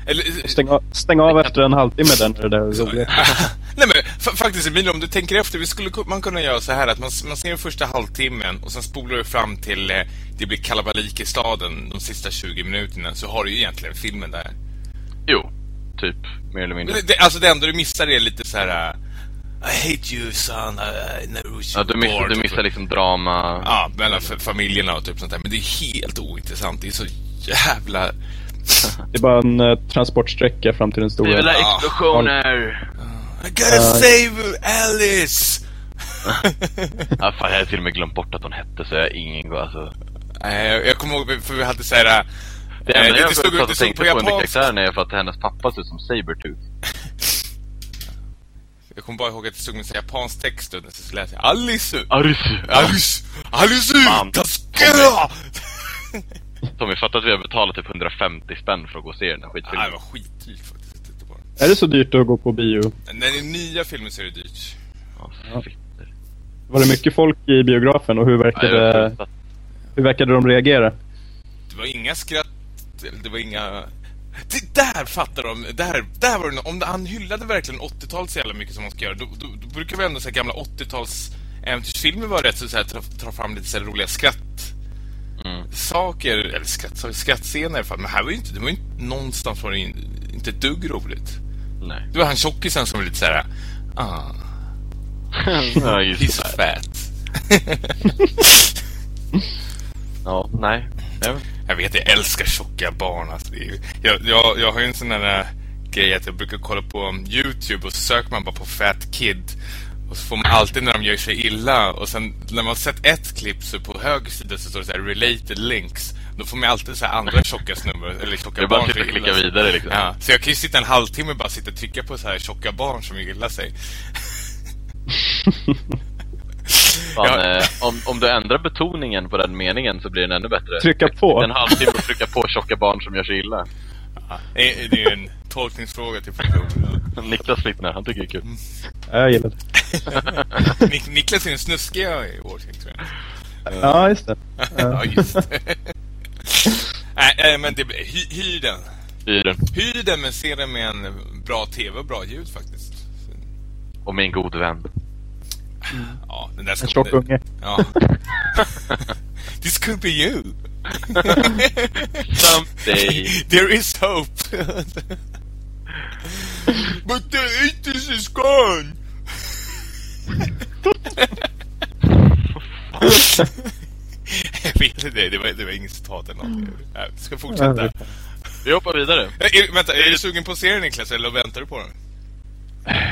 Speaker 1: Eller...
Speaker 3: Stäng av, stäng av efter en halvtimme den det där roliga.
Speaker 1: Nej men fa- faktiskt Emilio, om du tänker efter, vi skulle ku- man kunna göra så här att man, man ser den första halvtimmen och sen spolar du fram till eh, det blir kalabalik i staden de sista 20 minuterna så har du ju egentligen filmen där.
Speaker 2: Jo, typ. Mer eller mindre.
Speaker 1: Det, det, alltså det enda du missar är lite så här. Eh, I hate you son, I, I never wish
Speaker 2: Ja, du
Speaker 1: born",
Speaker 2: du
Speaker 1: typ.
Speaker 2: missar liksom drama.
Speaker 1: Ja, mellan familjerna och typ sånt där. Men det är helt ointressant. Det är så jävla...
Speaker 3: Det är bara en eh, transportsträcka fram till den
Speaker 2: Vi vill
Speaker 3: stora.
Speaker 2: ha explosioner!
Speaker 1: I gotta save Alice!
Speaker 2: Ja, fan, jag hade till och med glömt bort att hon hette så jag har ingen gå alltså.
Speaker 1: Nej, jag, jag kommer ihåg, för vi hade så här... eh,
Speaker 2: Det enda
Speaker 1: det,
Speaker 2: jag
Speaker 1: det stod,
Speaker 2: satt
Speaker 1: det
Speaker 2: och
Speaker 1: stod
Speaker 2: tänkte
Speaker 1: på
Speaker 2: på
Speaker 1: japansk.
Speaker 2: karaktären är för att hennes pappa ser ut som Sabertooth.
Speaker 1: Jag kommer bara ihåg att det stod med här japansk text och så läste jag Alice! Alice! Alice!
Speaker 2: Fan.
Speaker 1: Taskera!
Speaker 2: Tommy, fattar att vi har betalat typ 150 spänn för att gå och se den här
Speaker 1: Nej, det
Speaker 2: skitfilmen?
Speaker 1: var skitdyrt faktiskt.
Speaker 3: Är det så dyrt att gå på bio?
Speaker 1: När det är nya filmer så är det dyrt.
Speaker 2: Ja.
Speaker 3: Var det mycket folk i biografen och hur verkade, hur verkade de reagera?
Speaker 1: Det var inga skratt, det var inga... Det där fattar de! Där, där var det Om han hyllade verkligen 80-talet så jävla mycket som man ska göra, då, då, då brukar vi ändå säga gamla 80-tals äventyrsfilmer vara rätt så, så här, ta, ta fram lite så här roliga skratt
Speaker 2: Mm.
Speaker 1: saker, eller skratt, skrattscener i alla fall. Men här var ju inte, det var ju inte någonstans var det in, inte ett dugg roligt.
Speaker 2: Nej.
Speaker 1: Det var han tjockisen som var lite såhär... Ah,
Speaker 2: ja, just
Speaker 1: he's fat.
Speaker 2: Ja, nej. Jag-
Speaker 1: Jag vet, jag älskar tjocka barn. Alltså, jag, jag, jag har ju en sån där äh, grej att jag brukar kolla på YouTube och så söker man bara på Fat Kid. Och så får man alltid när de gör sig illa. Och sen när man har sett ett klipp så på höger sida så står det så här related links. Då får man alltid så här andra tjocka snubbar eller tjocka
Speaker 2: Det är bara
Speaker 1: barn
Speaker 2: att klicka vidare, liksom.
Speaker 1: Ja, så jag kan ju sitta en halvtimme och bara sitta och trycka på så här tjocka barn som gillar sig.
Speaker 2: Fan,
Speaker 1: Ja.
Speaker 2: eh, om, om du ändrar betoningen på den meningen så blir den ännu bättre.
Speaker 3: Trycka på.
Speaker 2: En halvtimme och trycka på tjocka barn som gör sig illa.
Speaker 1: Ja, det är ju en tolkningsfråga till personen.
Speaker 2: Niklas Littner, han tycker det är kul.
Speaker 3: Ja, jag gillar det.
Speaker 1: Nik- Niklas är den snuskiga i vår tror jag.
Speaker 3: Ja, just det.
Speaker 1: ja, just det. Nej, nej, men det, hy, hyr den.
Speaker 2: I den.
Speaker 1: Hyr den, men se den med en bra tv och bra ljud faktiskt.
Speaker 2: Och min god vän.
Speaker 1: Ja, den där
Speaker 3: En
Speaker 1: ska-
Speaker 3: tjock unge.
Speaker 1: Ja. This could be you.
Speaker 2: Someday.
Speaker 1: There is hope. But the 80s is gone. Jag vet inte, det var, det var inget citat eller något. Jag ska fortsätta.
Speaker 2: Vi hoppar vidare.
Speaker 1: Är, vänta, är du sugen på att se den Niklas eller väntar du på den?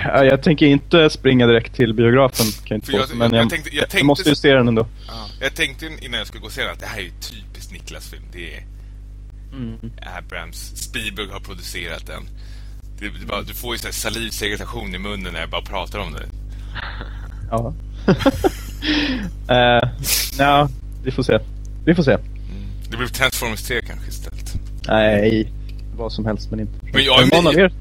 Speaker 3: Ja, jag tänker inte springa direkt till biografen. Kan jag inte
Speaker 1: För jag-
Speaker 3: påstå, men
Speaker 1: jag
Speaker 3: jag,
Speaker 1: tänkte- jag
Speaker 3: jag,
Speaker 1: tänkte-
Speaker 3: måste ju se den ändå.
Speaker 1: Jag tänkte innan jag skulle gå och se den att det här är ju typiskt Niklas-film. Det är Abrams. Spielberg har producerat den. Det, det bara, du får ju så här salivsegregation i munnen när jag bara pratar om det.
Speaker 3: Ja. uh, ja, vi får se. Vi får se.
Speaker 1: Det blir Transformers 3 kanske istället.
Speaker 3: Nej, vad som helst men inte.
Speaker 1: Men jag är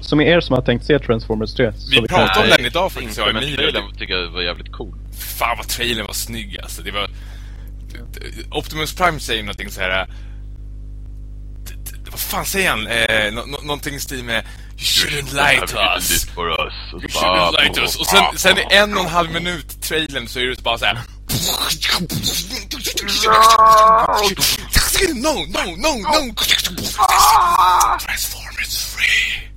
Speaker 3: som är er som har tänkt se Transformers 3. så
Speaker 1: Vi
Speaker 3: kan-
Speaker 1: pratade om den idag faktiskt, jag och Emilio.
Speaker 2: Trailern tycker jag var jävligt cool.
Speaker 1: Fan vad trailern var snygg alltså. Det var... Optimus Prime säger någonting så här. det- det- Vad fan säger han? Eh, nå- nå- någonting i stil med You shouldn't lie to us. You shouldn't lie to us. Och sen, sen i en och en halv minut trailern så är det bara så här. No, no, no, no! Transformers free!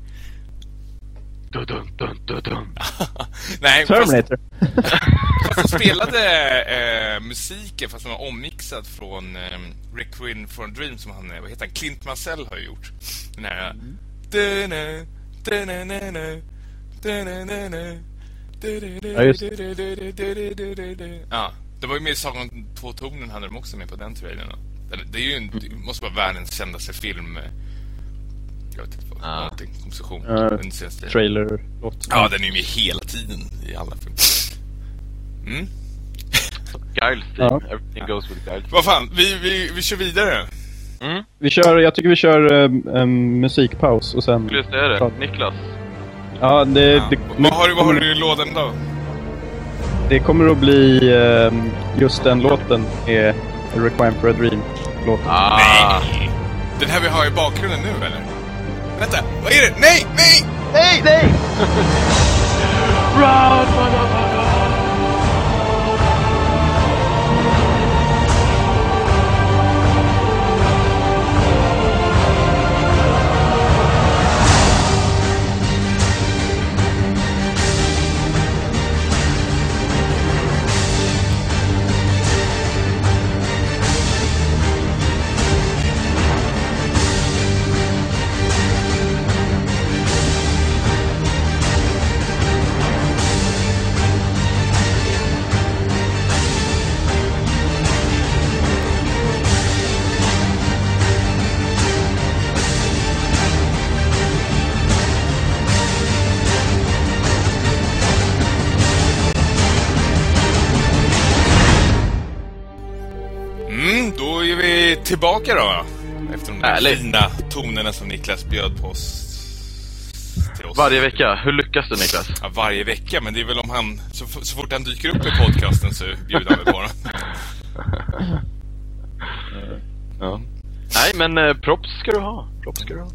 Speaker 2: Dun, dun, dun, dun, dun.
Speaker 1: Nej, fast,
Speaker 3: Terminator.
Speaker 1: fast de spelade eh, musiken fast den var ommixad från eh, Requiem for a Dream som han, eh, vad heter han, Clint Mansell har gjort. Den här... dun-dun, dun-dun-dun-dun, dun-dun-dun-dun,
Speaker 3: Ja, just.
Speaker 1: Ja, det var ju med i Sagan om två tornen hade de också med på den trailern. Det är ju en, det måste vara världens kändaste film. Jag vet inte vad,
Speaker 2: Ah.
Speaker 1: någonting, komposition.
Speaker 3: Ja,
Speaker 1: under senaste-
Speaker 3: Trailer-låt.
Speaker 1: Ja, den är ju med hela tiden i alla filmer. Mm.
Speaker 2: Theme.
Speaker 3: Ja.
Speaker 2: Everything goes with Giles.
Speaker 1: Vad fan, vi, vi, vi kör vidare.
Speaker 2: Mm,
Speaker 3: Vi kör, jag tycker vi kör um, um, musikpaus och sen...
Speaker 2: säga det.
Speaker 3: Klart.
Speaker 2: Niklas.
Speaker 3: Ja, det,
Speaker 1: Ja.
Speaker 3: det,
Speaker 1: vad, har du, vad har du i lådan då?
Speaker 3: det kommer att bli um, just den låten är Requiem for a Dream-låten.
Speaker 2: Ah.
Speaker 1: Nej! Den här vi har i bakgrunden nu, eller? Vänta, vad är det? Nej, nej!
Speaker 2: Nej, nej! Run, motherfucker!
Speaker 1: Tillbaka då. Efter de där fina tonerna som Niklas bjöd på oss. Till oss.
Speaker 2: Varje vecka. Hur lyckas du Niklas?
Speaker 1: Ja, varje vecka, men det är väl om han... Så, så fort han dyker upp i podcasten så bjuder han väl på den.
Speaker 2: Ja. Nej, men eh, props ska du ha. Props ska du ha.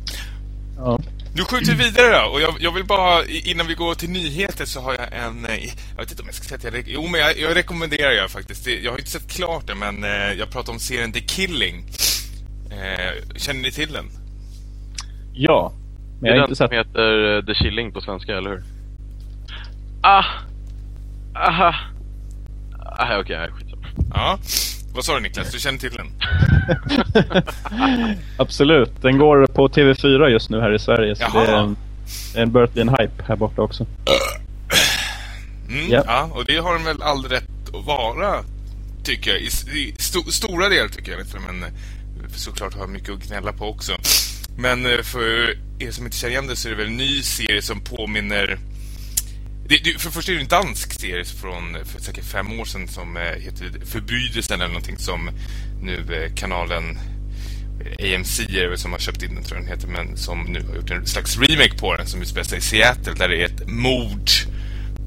Speaker 3: Ja.
Speaker 1: Nu skjuter vi vidare då. Och jag, jag vill bara, innan vi går till nyheter så har jag en... eh, Jag vet inte om jag ska säga att jag... Jo, men jag, jag rekommenderar jag faktiskt. Det, jag har inte sett klart den, men eh, jag pratar om serien The Killing. Eh, känner ni till den?
Speaker 3: ja. Men
Speaker 2: det
Speaker 3: jag
Speaker 2: är
Speaker 3: har
Speaker 2: den
Speaker 3: inte
Speaker 2: som
Speaker 3: sett...
Speaker 2: heter eh, The Chilling på svenska, eller hur? Ah! Aha! Ah, okej, okay, skitsamma.
Speaker 1: Ja. Vad sa du Niklas? Du känner till den?
Speaker 3: Absolut. Den går på TV4 just nu här i Sverige. Så
Speaker 1: Jaha.
Speaker 3: det är en, en Bertie en hype här borta också.
Speaker 1: Mm,
Speaker 3: Ja.
Speaker 1: ja. och det har den väl all rätt att vara, tycker jag. I, i sto, stora delar tycker jag inte, men såklart har mycket att gnälla på också. Men eh, för er som inte känner igen det så är det väl en ny serie som påminner... Det, det, för det första är det en dansk serie från eh, för säkert fem år sedan som eh, heter Förbrydelsen eller någonting som nu kanalen AMC är det som har köpt in den tror jag den heter men som nu har gjort en slags remake på den som utspelar sig i Seattle där det är ett mord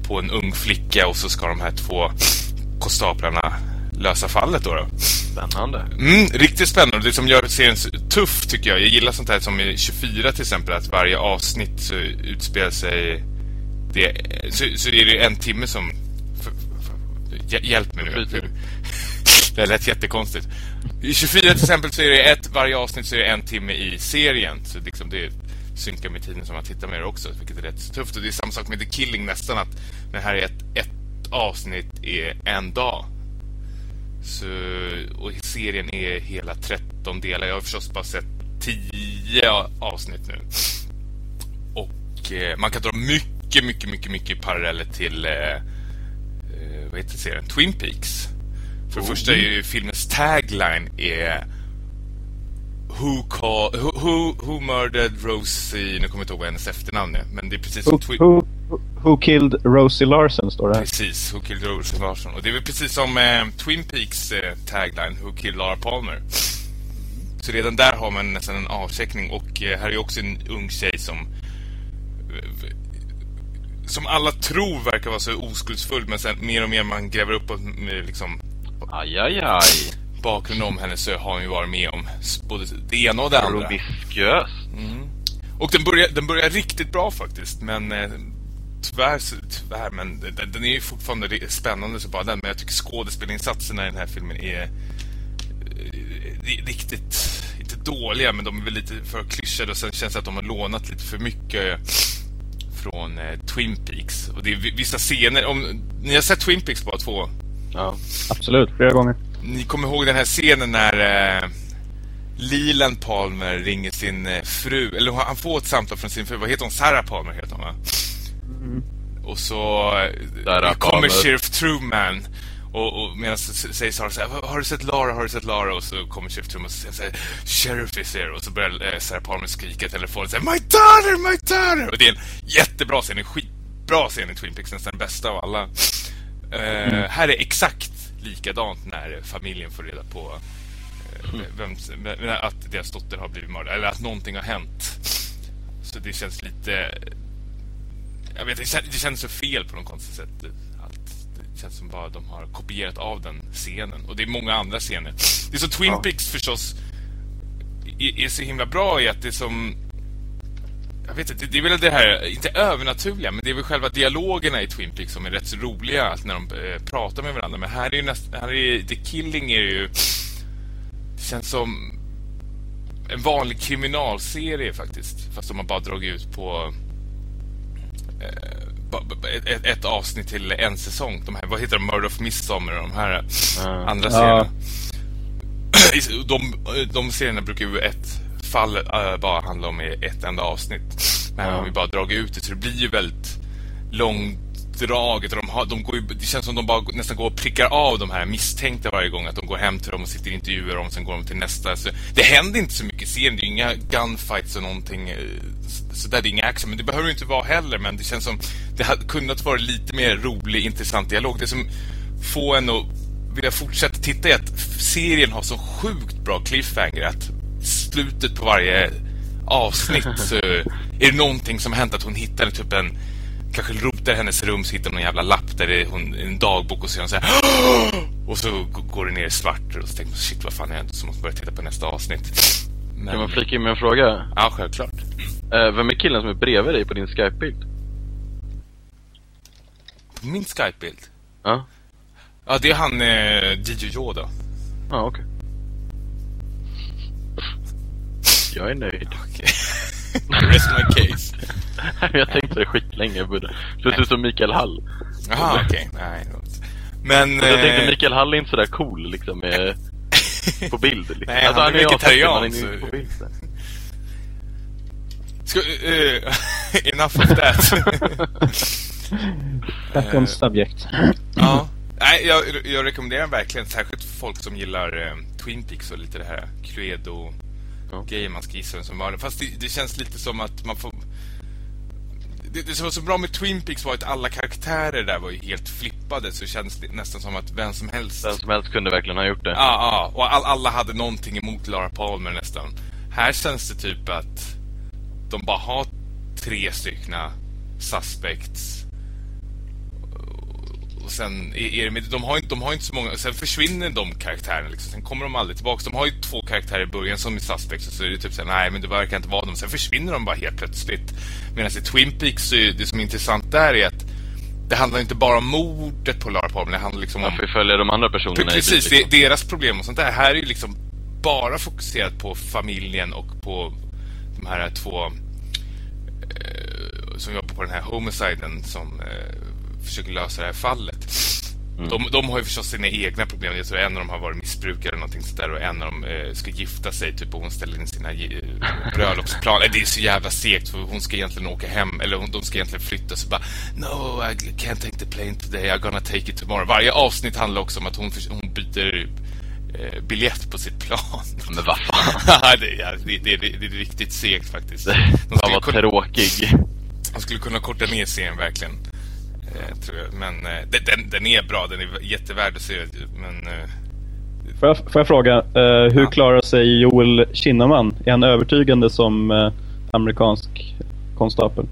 Speaker 1: på en ung flicka och så ska de här två konstaplarna lösa fallet då. då.
Speaker 2: Spännande.
Speaker 1: Mm, riktigt spännande. Det som gör serien tuff tycker jag. Jag gillar sånt här som i 24 till exempel. Att varje avsnitt så utspelar sig... Det, så, så är det en timme som... För, för, hj- hjälp mig nu. Det lät jättekonstigt. I 24 till exempel så är det ett... Varje avsnitt så är det en timme i serien. Så liksom det synkar med tiden som man tittar med det också. Vilket är rätt tufft. Och det är samma sak med The Killing nästan. Att det här är ett, ett avsnitt är en dag. Så, och serien är hela 13 delar. Jag har förstås bara sett 10 avsnitt nu. Och eh, man kan dra mycket, mycket, mycket, mycket paralleller till eh, eh, vad heter serien? Twin Peaks. För det första är ju filmens tagline är Who, call, who, who, who murdered Rosie? Nu kommer jag inte ihåg hennes efternamn är. Men det är precis som
Speaker 3: Who,
Speaker 1: Twin...
Speaker 3: who, who killed Rosie Larson står det här.
Speaker 1: Precis, Who Killed Rosie Larson. Och det är väl precis som eh, Twin Peaks eh, tagline, Who Killed Laura Palmer. Så redan där har man nästan en avcheckning. Och eh, här är ju också en ung tjej som... Som alla tror verkar vara så oskuldsfull, men sen mer och mer man gräver upp och eh, liksom
Speaker 2: Aj, aj, aj.
Speaker 1: Bakgrunden om henne så har hon ju varit med om både det ena och det andra.
Speaker 2: Promiskuös.
Speaker 1: Och den börjar, den börjar riktigt bra faktiskt, men eh, tyvärr, så- tyvärr men den, den är ju fortfarande spännande så bara den, men jag tycker skådespelinsatserna i den här filmen är eh, ri- riktigt, inte dåliga, men de är väl lite för klyschade och sen känns det att de har lånat lite för mycket från eh, Twin Peaks. Och det är vi- vissa scener, om ni har sett Twin Peaks bara två,
Speaker 2: Ja.
Speaker 3: Absolut, flera gånger.
Speaker 1: Ni kommer ihåg den här scenen när eh, Leland Palmer ringer sin eh, fru, eller han får ett samtal från sin fru, vad heter hon? Sarah Palmer heter hon va? Och så eh,
Speaker 2: Sarah
Speaker 1: kommer
Speaker 2: Palmer.
Speaker 1: Sheriff Truman och, och medan säger Sarah så här, har du sett Lara, har du sett Lara? Och så kommer Sheriff Truman och säger Sheriff is here. Och så börjar eh, Sarah Palmer skrika i telefonen och säga My daughter, my daughter! Och det är en jättebra scen, en skitbra scen i Twin Peaks, nästan den bästa av alla. Eh, Här är exakt likadant när familjen får reda på eh, vem, vem, att deras dotter har blivit mördad, eller att någonting har hänt. Så det känns lite... Jag vet, det kän- det känns så fel på något konstigt sätt. Allt. Det känns som bara de har kopierat av den scenen. Och det är många andra scener. Det är så Twin
Speaker 2: Ja.
Speaker 1: Peaks förstås är, är så himla bra i att det är som... Jag vet inte, det är väl det här, inte övernaturliga, men det är väl själva dialogerna i Twin Peaks som är rätt så roliga när de eh, pratar med varandra. Men här är ju nästan, här är The Killing är ju... Det känns som en vanlig kriminalserie faktiskt. Fast de har bara dragit ut på eh, ett, ett, avsnitt till en säsong. De här, vad heter de? Murder of Midsommar och de här
Speaker 2: Ja.
Speaker 1: andra
Speaker 3: Ja.
Speaker 1: serierna. De, de serierna brukar ju ett fall eh, bara handla om i ett enda avsnitt. Men
Speaker 2: Ja.
Speaker 1: har vi bara dragit ut det så det blir ju väldigt långdraget. Och de har, de går ju, det känns som de bara nästan går och prickar av de här misstänkta varje gång. Att de går hem till dem och sitter och intervjuar dem. Sen går de till nästa. Så det händer inte så mycket i serien. Det är inga gunfights och någonting. eh, Så där, det är inga action. Men det behöver det inte vara heller. Men det känns som det hade kunnat vara lite mer rolig, intressant dialog. Det som får en att vilja fortsätta titta är att serien har så sjukt bra cliffhanger att slutet på varje avsnitt så är det någonting som hänt att hon hittar typ en kanske rotar hennes rum så hittar hon en jävla lapp där det är hon, en dagbok och så, så här, och så går det ner i svart och så tänker man shit vad fan är det så måste börja titta på nästa avsnitt. Men,
Speaker 2: Kan man flika in med en fråga?
Speaker 1: Ja, självklart.
Speaker 2: Eh, vem är killen som är bredvid dig på din Skype-bild?
Speaker 1: På min Skype-bild.
Speaker 2: Ja,
Speaker 1: Ja, det är han eh, DJ Yoda.
Speaker 2: ja okej. Jag är nöjd.
Speaker 1: Okej. Rest my case.
Speaker 2: jag tänkte det skitlänge. Jag borde. Ser ut som Mikael Hall.
Speaker 1: Jaha, okej. Nej. Men...
Speaker 2: Jag tänkte
Speaker 1: eh,
Speaker 2: Mikael Hall är inte sådär cool liksom med, på bild. Liksom.
Speaker 1: Nej, han är vegetarian, så-
Speaker 2: inte på bild. så.
Speaker 1: Ska, eh, enough of that.
Speaker 3: Back on subject.
Speaker 1: ja. Nej, jag, jag rekommenderar verkligen, särskilt för folk som gillar eh, Twin Peaks och lite det här Cluedo-grejen man ska gissa vem som var det. Fast det, det känns lite som att man får... Det, det som var så bra med Twin Peaks var att alla karaktärer där var ju helt flippade, så det känns det nästan som att vem som helst...
Speaker 2: Vem som helst kunde verkligen ha gjort det.
Speaker 1: Ja, ja. Och all, alla hade någonting emot Lara Palmer nästan. Här känns det typ att de bara har tre styckna suspects. Och sen är, är det de, har inte, de har inte så många, sen försvinner de karaktärerna liksom. Sen kommer de aldrig tillbaka. De har ju två karaktärer i början som är suspects och så är det typ såhär, nej men det verkar inte vara dem. Sen försvinner de bara helt plötsligt. Medan i Twin Peaks, så är det som är intressant där är att det handlar inte bara om mordet på Lara Palmer, det handlar liksom om
Speaker 2: ju följa de andra personerna i
Speaker 1: Precis, det, deras problem och sånt där. Här är ju liksom bara fokuserat på familjen och på de här två eh, som jobbar på den här homiciden som eh, försöker lösa det här fallet. De, de har ju förstås sina egna problem. Jag tror en av dem har varit missbrukare eller någonting sånt där och en av dem eh, ska gifta sig typ och hon ställer in sina eh, bröllopsplaner. Det är så jävla segt för hon ska egentligen åka hem eller hon, de ska egentligen flytta så bara No, I can't take the plane today. I'm gonna take it tomorrow. Varje avsnitt handlar också om att hon, hon byter eh, biljett på sitt plan.
Speaker 2: Men vad fan.
Speaker 1: det, ja, det, det, det, det är riktigt segt faktiskt. De skulle,
Speaker 2: vad
Speaker 1: kunna,
Speaker 2: tråkig.
Speaker 1: de skulle kunna korta ner serien verkligen. Eh, tror jag. Men eh, den- den, är bra, den är jättevärd att se. Men eh,
Speaker 3: Får jag, får jag fråga, eh, hur
Speaker 1: Ja.
Speaker 3: klarar sig Joel Kinnaman? Är han övertygande som eh, amerikansk konstapel?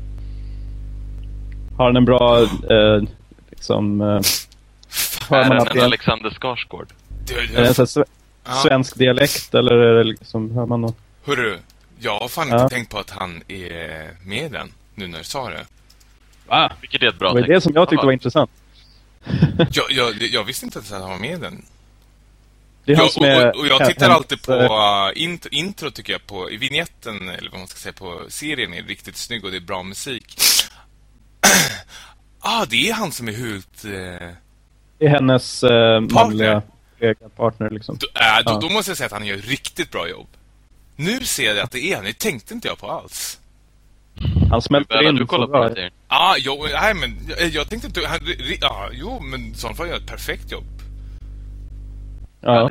Speaker 3: Har han en bra, eh, liksom, eh,
Speaker 2: Är
Speaker 3: att
Speaker 2: det
Speaker 3: det
Speaker 2: en Alexander Skarsgård?
Speaker 1: du,
Speaker 3: är det en sve-
Speaker 1: Ja.
Speaker 3: svensk dialekt eller är det liksom, hör man något?
Speaker 1: Hörru, jag har fan
Speaker 3: Ja.
Speaker 1: inte tänkt på att han är med i den, nu när du sa det.
Speaker 3: Va?
Speaker 2: Vilket är ett bra
Speaker 3: Det var
Speaker 2: tecken.
Speaker 3: det som jag tyckte var intressant.
Speaker 1: Jag, jag, jag visste inte ens att han var med i den.
Speaker 3: Det är han
Speaker 1: Jag,
Speaker 3: som
Speaker 1: och,
Speaker 3: är...
Speaker 1: och, och jag tittar alltid på
Speaker 3: eh,
Speaker 1: uh, int, intro tycker jag på, i vignetten, eller vad man ska säga, på serien är riktigt snygg och det är bra musik. ah, det är han som är huvud... Eh,
Speaker 3: Det är hennes eh, manliga partner liksom.
Speaker 1: då, äh, då,
Speaker 3: Ja.
Speaker 1: då måste jag säga att han gör riktigt bra jobb. Nu ser jag att det är han, det tänkte inte jag på alls.
Speaker 3: Han smälter
Speaker 2: Bella,
Speaker 3: in
Speaker 2: du kollar på
Speaker 3: bra.
Speaker 2: serien.
Speaker 1: Ah, jo, nej, men jag, jag tänkte inte... Han, ri- ja, jo, men i så fall gör ett perfekt jobb.
Speaker 3: Ja.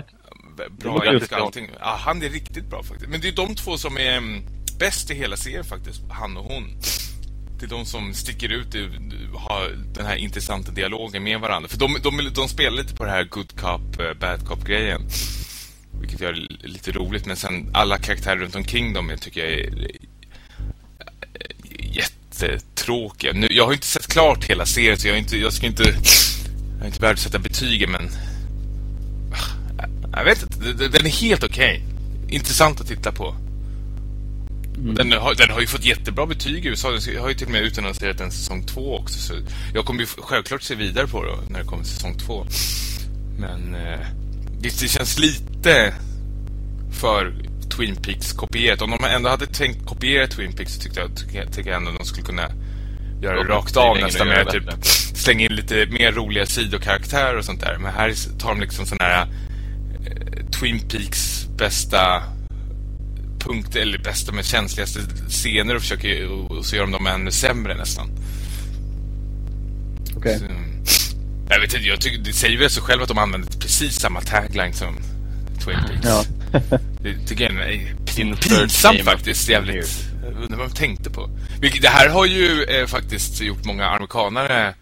Speaker 1: Bra engelska allting. Ja, han är riktigt bra faktiskt. Men det är de två som är mm, bäst i hela serien faktiskt. Han och hon. Det är de som sticker ut och har den här intressanta dialogen med varandra. För de, de, de spelar lite på det här good cop, eh, bad cop-grejen. Vilket gör det lite roligt. Men sen alla karaktärer runt omkring dem jag tycker jag är jättetråkiga. Nu, jag har inte sett klart hela serien så jag, inte, jag ska inte... Jag är inte värd att sätta betygen men... Jag vet inte, den är helt okej. Intressant att titta på. Och Den, har, den har ju fått jättebra betyg i USA. Den har ju till och med utannonserat en säsong två också. Så jag kommer ju självklart se vidare på det när det kommer säsong två. Men eh, visst, det känns lite för Twin Peaks kopierat. Om de ändå hade tänkt kopiera Twin Peaks så tyckte jag, tycker jag, ändå skulle kunna göra det rakt av nästan med typ slänga in lite mer roliga sidokaraktärer och sånt där. Men här tar de liksom sån här eh, Twin Peaks bästa punkt eller bästa med känsligaste scener och försöker och, och så gör de dem ännu sämre nästan.
Speaker 3: Okej.
Speaker 1: Så, jag vet inte, jag tycker, det säger väl sig själv att de använder precis samma tagline som Twin Peaks.
Speaker 3: Ja.
Speaker 1: Det tycker jag är pinsamt faktiskt. Jävligt. Undrar vad de tänkte på. Vilket, det här har ju eh, faktiskt gjort många amerikanare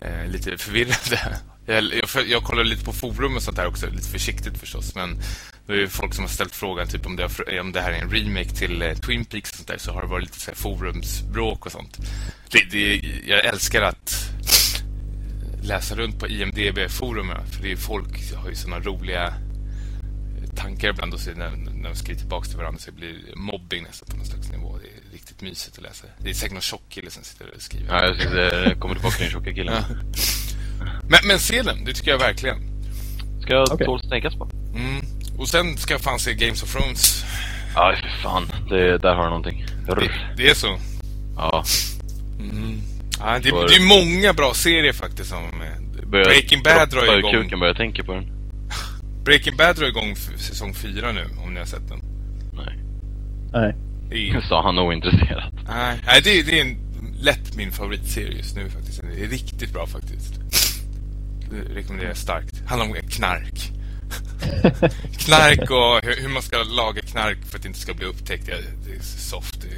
Speaker 1: eh, lite förvirrade. Jag, jag, jag kollar lite på forum och sånt där också, lite försiktigt förstås. Men det är ju folk som har ställt frågan typ om det, har- om det här är en remake till eh, Twin Peaks och sånt där. Så har det varit lite så här forumsbråk och sånt. Det, det, jag älskar att läsa runt på IMDB-forumen. För det är folk har ju såna roliga tankar ibland och så när, när de skriver tillbaka till varandra så det blir mobbing nästan på någon slags nivå. Det är riktigt mysigt att läsa. Det är säkert någon tjock kille som sitter och skriver.
Speaker 2: Ja, jag säga, kommer tillbaka till den tjocka killen.
Speaker 1: Ja. Men, men se den, det tycker jag verkligen.
Speaker 2: Ska jag
Speaker 3: Okej.
Speaker 2: tål snäckas på?
Speaker 1: Mm. Och sen ska jag fan se Games of Thrones.
Speaker 2: Ja, för fan. Det, där har du någonting.
Speaker 1: Det, det är så?
Speaker 2: Ja.
Speaker 1: Mm. ja det, det är många bra serier faktiskt som... eh,
Speaker 2: Börjar
Speaker 1: Breaking Bad drar ju igång...
Speaker 2: kuken bara jag tänker på den.
Speaker 1: Breaking Bad drar igång säsong fyra nu, om ni har sett den.
Speaker 2: Nej.
Speaker 3: Nej.
Speaker 1: Det är,
Speaker 2: Sa han ointresserad.
Speaker 1: nej, nej, det, är- det är en, lätt min favoritserie just nu faktiskt. Det är riktigt bra faktiskt. Det rekommenderar jag starkt. Handlar om knark. knark och hur, man ska laga knark för att det inte ska bli upptäckt. Ja, Det är soft. Det,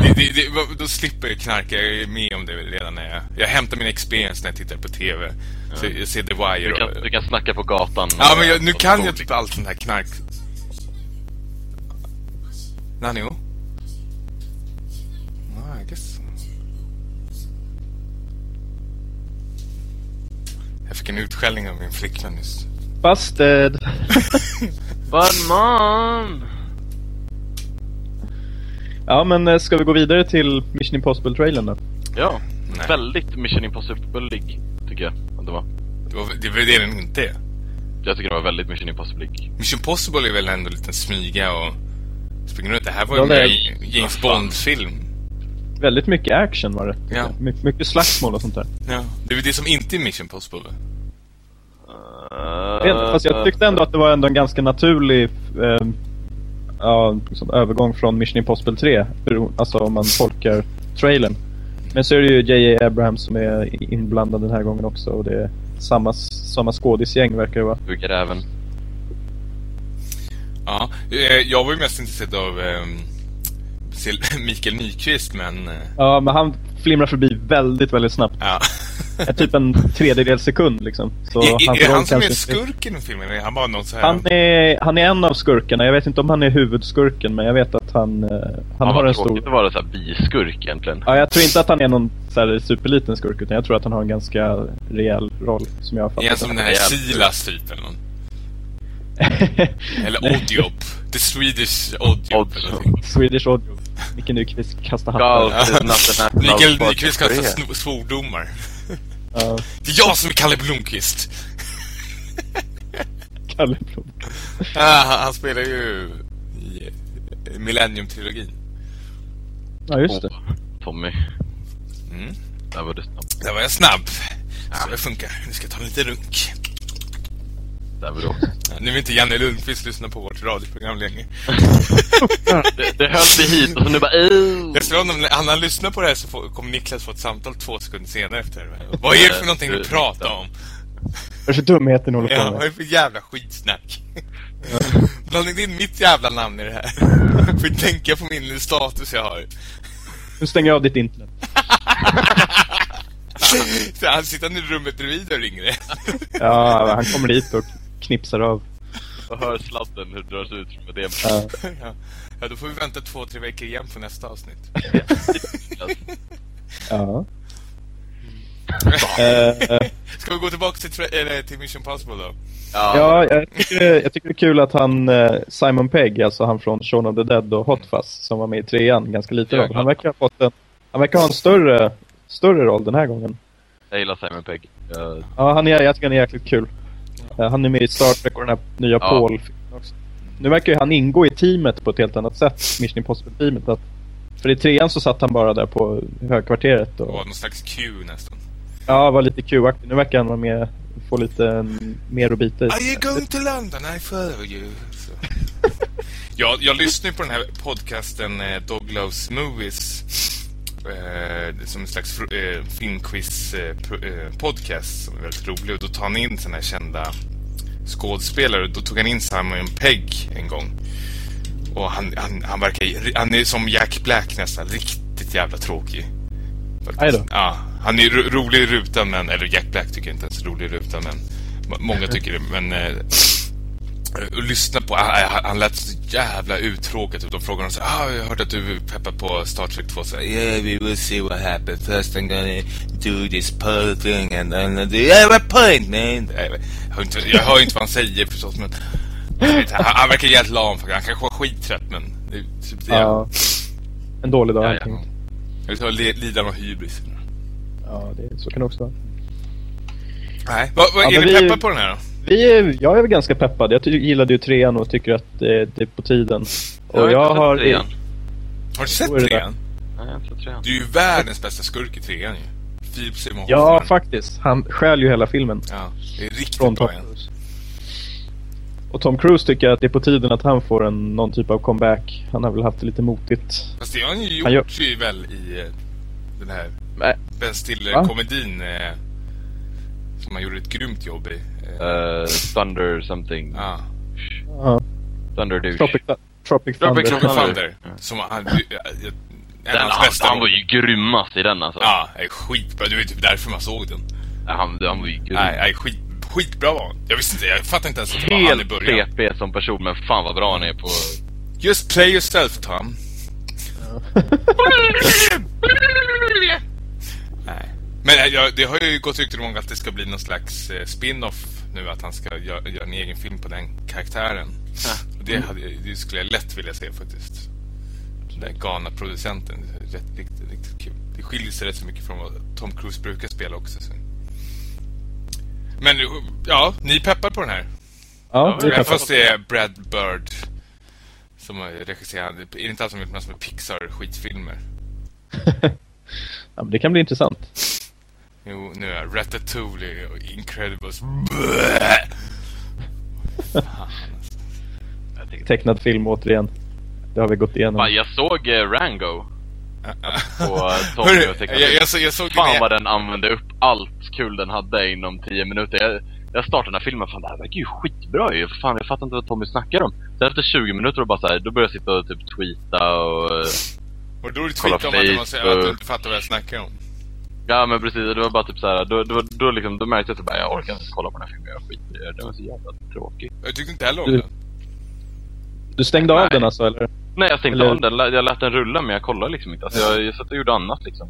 Speaker 1: det, det, det, då slipper jag knarka. Jag är med om det redan när jag... Jag hämtar min experience när jag tittar på TV. Så jag ser The Wire.
Speaker 2: Du
Speaker 1: och-
Speaker 2: kan, du kan snacka på gatan.
Speaker 1: Ja, men jag, nu
Speaker 2: Och-
Speaker 1: kan
Speaker 2: och-
Speaker 1: jag typ allt sånt här knark. Nanio? Ah, I guess. Jag fick en utskällning av min flickvän nyss.
Speaker 3: Busted!
Speaker 2: But mom!
Speaker 3: Ja, men eh, ska vi gå vidare till Mission Impossible-trailern då?
Speaker 2: Ja.
Speaker 1: Nej.
Speaker 2: Väldigt Mission impossible tycker jag att det var.
Speaker 1: Det var det, var det den inte är.
Speaker 2: Jag tycker det var väldigt Mission impossible
Speaker 1: Mission Possible är väl ändå en liten smyga och springa runt. Det här var
Speaker 3: Ja,
Speaker 1: ju
Speaker 3: det är-
Speaker 1: mer James. Bond-film.
Speaker 3: Väldigt mycket action var det.
Speaker 1: Ja.
Speaker 3: My mycket slagsmål och sånt där.
Speaker 1: Ja. Det är väl det som inte är Mission Possible.
Speaker 3: Jag vet inte, Fast jag tyckte ändå att det var ändå en ganska naturlig eh, ja, liksom övergång från Mission Impossible 3. bero- Alltså om man tolkar trailern. Men så är det ju J.J. Abrams som är inblandad den här gången också. Och det är samma, samma skådisgäng verkar det vara.
Speaker 2: Hugger även.
Speaker 1: Ja, eh, jag var ju mest intresserad av ehm, Mikael Nyqvist, men... eh,
Speaker 3: Ja, men han flimrar förbi väldigt, väldigt snabbt.
Speaker 1: Ja.
Speaker 3: Typ en tredjedel sekund liksom. Så
Speaker 1: är, är,
Speaker 3: hans
Speaker 1: är
Speaker 3: roll
Speaker 1: han som är skurken i filmen? Är han bara någon så här...
Speaker 3: Han är, han är en av skurkarna. Jag vet inte om han är huvudskurken, men jag vet att han, eh, han
Speaker 2: Han
Speaker 3: har
Speaker 2: var
Speaker 3: en
Speaker 2: tråkigt
Speaker 3: stor...
Speaker 2: att vara så här biskurk egentligen.
Speaker 3: Ja, jag tror inte att han är någon så här superliten skurk, utan jag tror att han har en ganska rejäl roll, som jag har
Speaker 1: Är
Speaker 3: fattat
Speaker 1: han som den här. Silas typ eller någon? Eller Oddjob. The Swedish Oddjob.
Speaker 2: Odd.
Speaker 3: Swedish Audio. Micke Nyqvist kastar hattar.
Speaker 1: Mikael Nyqvist
Speaker 2: for
Speaker 1: kastar svordomar.
Speaker 3: Ja,
Speaker 1: Det är jag som är Kalle Blomqvist.
Speaker 3: Kalle Blom.
Speaker 1: Ah, han, han spelar ju i eh, Millennium-trilogin.
Speaker 3: Ja, just det.
Speaker 2: Åh, Tommy.
Speaker 1: Mm.
Speaker 2: Där var du snabb.
Speaker 1: Där var jag snabb. Så det funkar. Nu ska jag ta en liten runk.
Speaker 2: Där.
Speaker 1: Ja, nu vill inte Janne Lundqvist lyssna på vårt radioprogram längre.
Speaker 2: det, det höll mig hit och nu bara uh.
Speaker 1: Jag tror om han, han lyssnar på det här så får, kommer Niklas få ett samtal två sekunder senare efter det. Vad är det för någonting du pratar om?
Speaker 3: Vad är för dumheter ni håller
Speaker 1: Ja,
Speaker 3: på
Speaker 1: vad är
Speaker 3: med?
Speaker 1: det för jävla skitsnack? Blanda inte in mitt jävla namn i det här. Får ju tänka på min status jag har.
Speaker 3: Nu stänger jag av ditt internet.
Speaker 1: Så han sitter i rummet bredvid och ringer det.
Speaker 3: Ja, han kommer dit och knipsar av.
Speaker 2: Och hör sladden hur det dras ut med det.
Speaker 3: Ja.
Speaker 1: Ja. ja, då får vi vänta två, tre veckor igen på nästa avsnitt.
Speaker 3: ja. Eh,
Speaker 1: Ska vi gå tillbaka till, eller, till Mission Possible då?
Speaker 3: Ja, jag tycker, det- jag tycker det är kul att han, eh, Simon Pegg, alltså han från Shaun of the Dead och Hot Fuzz, som var med i trean, ganska lite
Speaker 2: Ja,
Speaker 3: roll. Han verkar ha fått en, han verkar ha en större, större roll den här gången.
Speaker 2: Jag gillar Simon Pegg. Jag,
Speaker 3: Ja, han är, jag tycker han är jäkligt kul. Eh, Han är med i Star Trek och den här nya
Speaker 2: Ja.
Speaker 3: Paul också. Nu verkar ju han ingå i teamet på ett helt annat sätt, Mission Impossible-teamet. Att, för i trean så satt han bara där på högkvarteret
Speaker 1: Det
Speaker 3: och
Speaker 1: var någon slags Q nästan.
Speaker 3: ja, var lite Q-aktig. Nu verkar han vara med, få lite mm, mer att bita i.
Speaker 1: Are you going to London? I follow you. Så. jag, jag lyssnar ju på den här podcasten eh, Dog Loves Movies. Eh, som en slags eh, filmquiz eh, eh, podcast som är väldigt rolig. Och då tar han in såna här kända skådespelare. Då tog han in Simon Pegg en gång. Och han, han, han verkar Han är som Jack Black nästan. Riktigt jävla tråkig. Ja, han är ro- rolig i rutan men... Eller Jack Black tycker jag inte ens är rolig i rutan men... må- Många tycker det men... Eh, och lyssna på... Han, han- han lät så jävla uttråkad ut. De frågade honom så ah, jag hörde att du är peppad på Star Trek 2. Så, yeah, we will see what happens. First I'm gonna do this pearl thing and then... Have a point, man! Jag hör inte, jag hör inte vad han säger förstås men... Han, han verkar jävligt lam. Han kanske var skittrött men... Typ det.
Speaker 3: Ja. En dålig dag
Speaker 2: Ja,
Speaker 3: helt
Speaker 2: ja.
Speaker 1: Jag vet inte, lider av hybris.
Speaker 3: Ja, det, så kan det också vara.
Speaker 1: Nej. Vad, vad,
Speaker 3: Ja,
Speaker 1: är ni
Speaker 3: vi-
Speaker 1: peppad på den här då?
Speaker 3: Vi är, jag är väl ganska peppad. Jag gillade ju trean och tycker att det, det är på tiden. Och
Speaker 2: har
Speaker 3: jag
Speaker 2: inte
Speaker 3: har...
Speaker 2: sett trean.
Speaker 1: Har du sett trean?
Speaker 2: Nej, jag har inte sett trean.
Speaker 1: Du är ju världens bästa skurk i trean ju. Philip Seymour
Speaker 3: Ja,
Speaker 1: Hoffman.
Speaker 3: faktiskt. Han stjäl ju hela filmen.
Speaker 1: Ja, det är riktigt
Speaker 3: Från
Speaker 1: bra.
Speaker 3: Och Tom Cruise tycker att det är på tiden att han får en, någon typ av comeback. Han har väl haft det lite motigt.
Speaker 1: Fast det har han ju gjort
Speaker 3: Han gör-
Speaker 1: ju väl i eh, den här
Speaker 3: Nej.
Speaker 1: Ben? Stiller-komedin. Eh, som han gjorde ett grymt jobb i.
Speaker 2: Uh, Thunder something.
Speaker 1: ja.
Speaker 3: Ja.
Speaker 2: Thunder douche.
Speaker 3: Tropic, Tropic Thunder.
Speaker 2: Tropic
Speaker 1: Tropic
Speaker 2: Thunder.
Speaker 1: Thunder. Som han... En
Speaker 2: Den, han, han var ju grymmast i den alltså.
Speaker 1: Ja, är skitbra. Det var ju typ därför man såg den.
Speaker 2: Han, han var ju grym.
Speaker 1: Nej, nej skit, skitbra var han. Jag visste inte, jag fattade inte ens att det var han i
Speaker 2: Helt
Speaker 1: början.
Speaker 2: CP som person, men fan vad bra han är på...
Speaker 1: Just play yourself, Tom. Nej. Men ja, det har ju gått rykten om att det ska bli någon slags eh, spin-off nu, att han ska göra, göra en egen film på den karaktären. Och Det, hade, det skulle jag lätt vilja se faktiskt. Den där galna producenten. det är Rätt, riktigt, riktigt kul. Det skiljer sig rätt så mycket från vad Tom Cruise brukar spela också. Så. Men ja, ni peppar på den här.
Speaker 3: Ja, det är
Speaker 1: Även
Speaker 3: klart.
Speaker 1: fast det är Brad Bird som har regisserat. Är det inte alls som gjort massor med Pixar-skitfilmer?
Speaker 3: ja, men det kan bli intressant.
Speaker 1: Jo, nu är Ratatouille och Incredibles. Bleh!
Speaker 3: Tecknad film återigen. Det har vi gått igenom.
Speaker 2: Fan, jag såg eh, Rango på eh, Tommy och tecknade
Speaker 1: jag,
Speaker 2: film.
Speaker 1: jag, så- jag såg
Speaker 2: Fan vad den använde upp allt kul den hade inom 10 minuter. Jag, jag startade den här filmen, fan det här verkar ju skitbra ju. Fan jag fattar inte vad Tommy snackar om. Sen efter 20 minuter och bara så här, då började jag sitta och typ tweeta och... eh,
Speaker 1: Och då är det
Speaker 2: Kolla
Speaker 1: tweet om att, att du
Speaker 2: Facebook.
Speaker 1: inte fattar vad jag snackar om.
Speaker 2: Ja men precis, det var bara typ så här, då, då, då, liksom, då märkte jag typ bara, jag orkar inte kolla på den här filmen, jag skiter i det. Den var så jävla tråkig.
Speaker 1: Jag tyckte inte heller om
Speaker 3: Du-
Speaker 1: den.
Speaker 3: Du stängde av
Speaker 2: Nej.
Speaker 3: den alltså, eller?
Speaker 2: Nej jag stängde
Speaker 3: Eller-
Speaker 2: av den, jag lät den rulla men jag kollade liksom inte. Alltså jag, jag satt och gjorde annat liksom.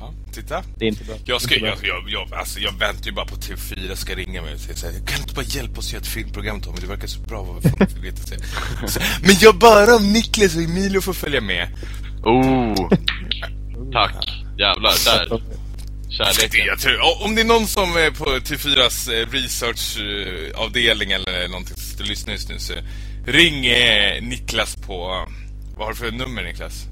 Speaker 1: Ja, titta.
Speaker 3: Det är inte bra.
Speaker 1: Jag, ska,
Speaker 3: Inte bra.
Speaker 1: jag, jag, jag, alltså jag väntar ju bara på att TV4 ska ringa mig och säga så här, Kan du inte bara hjälpa oss att göra ett filmprogram Tommy? Det verkar så bra vad folk vill veta. Men jag bara om Niklas och Emilio får följa med.
Speaker 2: Oh! Tack! Jävlar, där.
Speaker 1: Det,
Speaker 2: Kärleken.
Speaker 1: jag tror, o- om det är någon som är på TV4s eh, researchavdelning eller någonting som du lyssnar just nu så ring eh, Niklas på... Vad har du för nummer Niklas?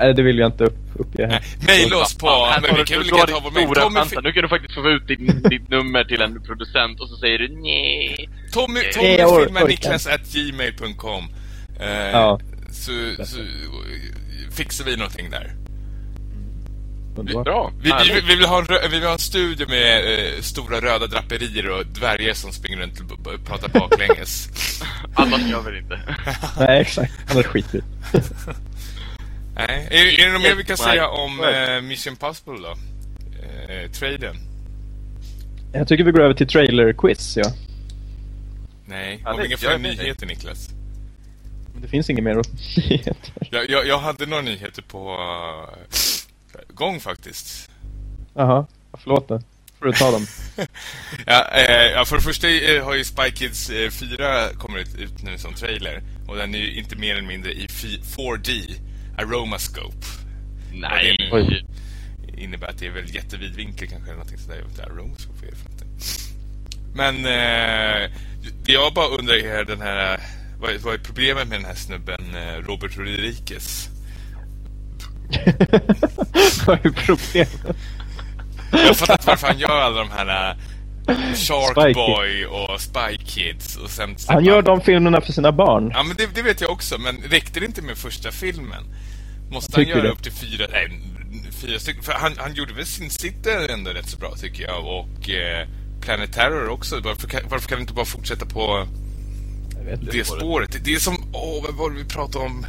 Speaker 3: Nej, det vill jag inte upp, uppge här.
Speaker 1: Nej, Maila oss på... Men vi kan väl lika ta vår Tommy,
Speaker 2: chans. Nu kan du faktiskt få ut ditt, ditt nummer till en producent och så säger du nej.
Speaker 1: Tommy,
Speaker 3: Nej,
Speaker 1: Tommy
Speaker 3: or-
Speaker 1: filmar Niklas at gmail.com eh,
Speaker 3: Ja.
Speaker 1: så, så fixar vi någonting där.
Speaker 3: Underbart.
Speaker 2: Bra.
Speaker 1: Vi, vi, vi, vill ha en, vi vill ha en studio med eh, stora röda draperier och dvärgar som springer runt och pratar baklänges.
Speaker 2: Annars gör vi det inte.
Speaker 3: Nej, exakt. Annars skiter vi.
Speaker 1: Nej. Är, är det något mer vi kan
Speaker 2: Nej.
Speaker 1: säga om eh, Mission Possible då? Eh, traden?
Speaker 3: Jag tycker vi går över till trailer-quiz, ja.
Speaker 1: Nej, har vi
Speaker 2: det
Speaker 1: inga fler nyheter Niklas?
Speaker 3: Det finns inget mer nyheter.
Speaker 1: Jag, jag, jag hade några nyheter på uh, gång faktiskt.
Speaker 3: Jaha, förlåt då. Får du ta dem?
Speaker 1: Ja, eh, ja, för det första eh, har ju Spy Kids eh, 4 kommit ut nu som trailer. Och den är ju inte mer eller mindre i fi- 4D, Aromascope.
Speaker 2: Nej.
Speaker 1: Det innebär att det är väl jättevid vinkel kanske eller någonting sådär. Jag vet inte, Aromascope är det för någonting. Men eh, det jag bara undrar är den här... Vad är, vad är problemet med den här snubben eh, Robert Rodriguez?
Speaker 3: Vad är problemet?
Speaker 1: Jag fattar inte varför han gör alla de här äh, Shark
Speaker 3: Spy
Speaker 1: Boy och Spy Kids och sen
Speaker 3: Han gör de filmerna för sina barn.
Speaker 1: Ja men det, det vet jag också, men räckte det inte med första filmen? Måste han göra
Speaker 3: det.
Speaker 1: upp till fyra, nej, fyra stycken? För han, han gjorde väl sin City ändå rätt så bra tycker jag och eh, Planet Terror också. Varför kan, varför kan inte bara fortsätta på det spåret? Det, det är som, åh vad var det vi pratade om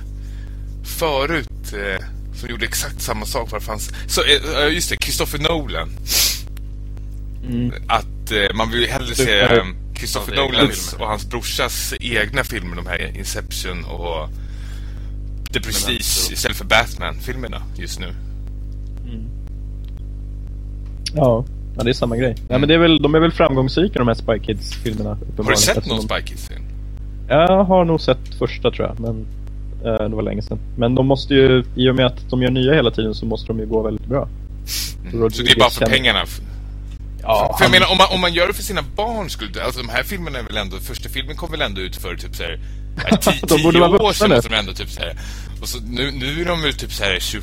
Speaker 1: förut? Eh, som gjorde exakt samma sak. Varför fanns... Så, eh, just det, Christopher Nolan.
Speaker 3: Mm.
Speaker 1: att eh, man vill hellre se eh, Christopher
Speaker 2: egna
Speaker 1: Nolans och hans brorsas egna filmer, de här Inception och The Prestige
Speaker 2: Memento.
Speaker 1: istället för Batman-filmerna just nu.
Speaker 3: Ja, ja, det är samma grej. Ja, men det är väl, de är väl framgångsrika de här Spy Kids-filmerna.
Speaker 1: Har du sett någon
Speaker 3: de-
Speaker 1: Spy Kids-film?
Speaker 3: Jag har nog sett första tror jag, men det var länge sedan. Men de måste ju, i och med att de gör nya hela tiden så måste de ju gå väldigt bra.
Speaker 1: Mm. Så det är bara för pengarna?
Speaker 3: Ja,
Speaker 1: För jag menar, om man, om man gör det för sina barn skulle det, alltså de här filmerna är väl ändå, första filmen kom väl ändå ut för typ såhär tio,
Speaker 3: De
Speaker 1: tio
Speaker 3: borde vara
Speaker 1: år sedan måste de ändå typ så här. Och så nu, nu är de väl typ så här 20,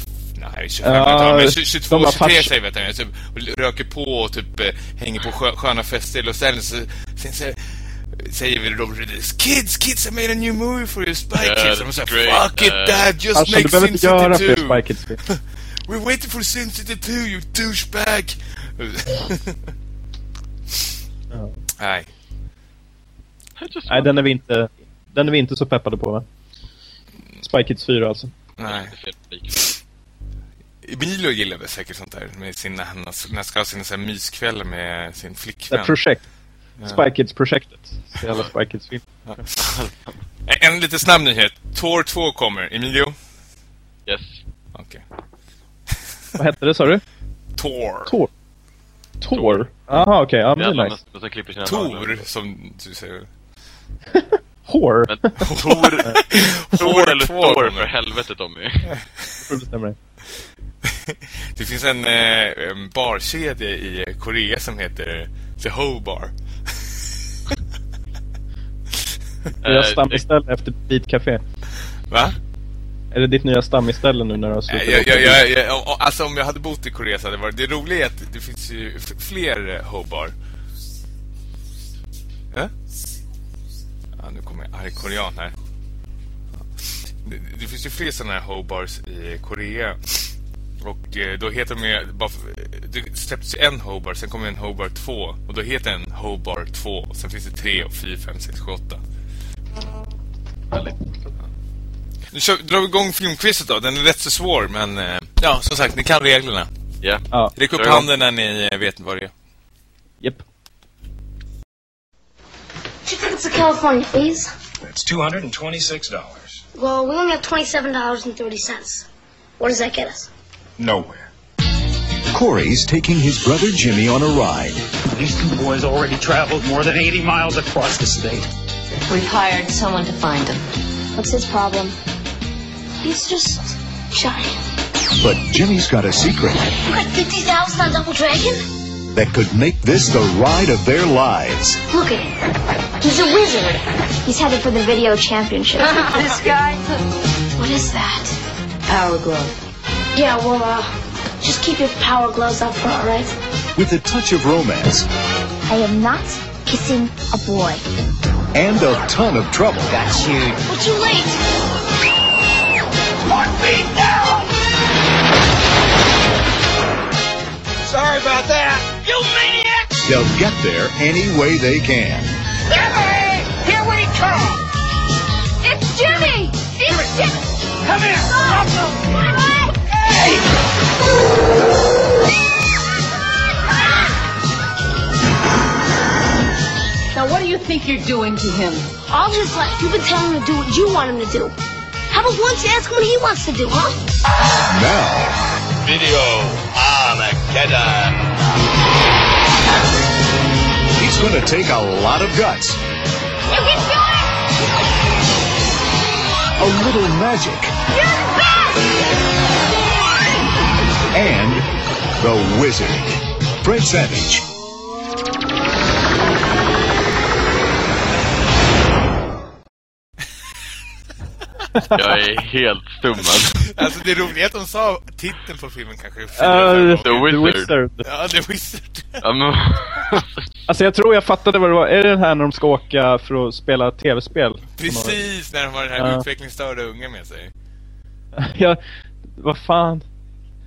Speaker 1: nej 25
Speaker 3: Ja,
Speaker 1: vet jag, men
Speaker 3: de
Speaker 1: 22,
Speaker 3: var
Speaker 1: 23
Speaker 3: fars-
Speaker 1: säger vet jag, typ, och röker på och typ eh, hänger på skö, sköna fester Los Angeles. Så, sen så, säger vi då Kids, kids I made a new movie for you Spy
Speaker 2: Yeah,
Speaker 1: Kids. Och de säger fuck it
Speaker 2: uh,
Speaker 1: dad, just
Speaker 3: Alltså, du
Speaker 1: make
Speaker 3: behöver
Speaker 1: Sin
Speaker 3: inte göra fler
Speaker 1: City 2.
Speaker 3: Spy Kids-spel.
Speaker 1: We're waiting for Sin City 2 you douchebag.
Speaker 3: Ja.
Speaker 1: Nej.
Speaker 3: Nej, den är vi inte, den är vi inte så peppade på va? Spy Kids 4 alltså.
Speaker 1: Nej. Emilio gillar väl säkert sånt där med sina, när han ska ha sina myskvällar med sin flickvän.
Speaker 3: projekt. Spy Kids-projektet. Så jävla Spy Kids-film.
Speaker 1: En, en lite snabb nyhet. Tor 2 kommer. Emilio?
Speaker 2: Yes.
Speaker 1: Okej.
Speaker 3: Vad hette det sa du?
Speaker 1: Tor.
Speaker 3: Tor? Tor? Jaha, okej. Ja, men det är nice.
Speaker 1: Tor, som du säger.
Speaker 3: Hår?
Speaker 2: Men Tor, Tor eller Tor för helvete Tommy.
Speaker 3: Det.
Speaker 1: Det finns en, eh, en barkedja i Korea som heter The Ho Bar.
Speaker 3: Nya
Speaker 2: Eh,
Speaker 3: stammisställe efter Beat Café.
Speaker 1: Va?
Speaker 3: Är det ditt nya stammisställe nu när du har
Speaker 1: Eh,
Speaker 3: slutat?
Speaker 1: Jag, jag, jag, jag, alltså om jag hade bott i Korea så hade det varit... Det roliga är att det finns ju fler eh, Ho Bar. Ja? Nu kommer jag arg korean här. Det, det finns ju fler sådana här Ho-bars i Korea. Och eh, då heter de ju... Bara, det släpptes ju en Ho-bar, sen kommer en Ho-bar 2. Och då heter den Ho-bar 2. Och sen finns det 3 och 4, 5, 6, 7, 8.
Speaker 2: Härligt.
Speaker 1: Nu kör, drar vi igång filmquizet då. Den är rätt så svår, men... Eh, ja, som sagt, ni kan reglerna.
Speaker 2: Ja.
Speaker 3: Ja,
Speaker 1: Räck upp
Speaker 2: Kör igång.
Speaker 1: handen när ni eh, vet vad det är.
Speaker 3: japp.
Speaker 4: Two tickets to California, please.
Speaker 5: It's $226.
Speaker 4: Well, we only have twenty-seven dollars and thirty cents. What does that get us?
Speaker 5: Nowhere.
Speaker 6: Corey's taking his brother Jimmy on a ride.
Speaker 7: These two boys already traveled more than 80 miles across the state.
Speaker 8: We've hired someone to find him.
Speaker 4: What's his problem? He's just shy.
Speaker 6: But Jimmy's got a secret
Speaker 4: You got fifty thousand on Double Dragon?
Speaker 6: that could make this the ride of their lives.
Speaker 4: Look at him. He's a wizard. He's headed for the video championship.
Speaker 8: this guy?
Speaker 4: what is that?
Speaker 8: Power glove.
Speaker 4: Yeah, well, uh, just keep your power gloves up for, all right?
Speaker 6: With a touch of romance
Speaker 4: I am not kissing a boy.
Speaker 6: And a ton of trouble.
Speaker 7: That's huge.
Speaker 4: We're too late.
Speaker 7: One feet down! Sorry about that. You maniac!
Speaker 6: They'll get there any way they can.
Speaker 7: Jimmy! Here we come!
Speaker 4: It's Jimmy! It's Jimmy!
Speaker 7: Come here! Hey!
Speaker 8: Now, what do you think you're doing to him?
Speaker 4: All his life, you've been telling him to do what you want him to do. How about once you ask him what he wants to do, huh?
Speaker 6: Now,
Speaker 5: Video Armageddon.
Speaker 6: he's going to take a lot of guts,
Speaker 4: You can do it!
Speaker 6: a little magic,
Speaker 4: You're the best!
Speaker 6: and the wizard. Fred Savage.
Speaker 2: Jag är helt stummad.
Speaker 1: Alltså det roliga är att de sa titeln på filmen kanske
Speaker 3: Uh,
Speaker 1: fyra, fem
Speaker 2: The. Wizard.
Speaker 1: Ja, The Wizard.
Speaker 3: Alltså jag tror jag fattade vad det var. Är det den här när de ska åka för att spela tv-spel?
Speaker 1: Precis, när de har den här
Speaker 3: Ja.
Speaker 1: utvecklingsstörda ungen med sig.
Speaker 3: Ja, vad fan.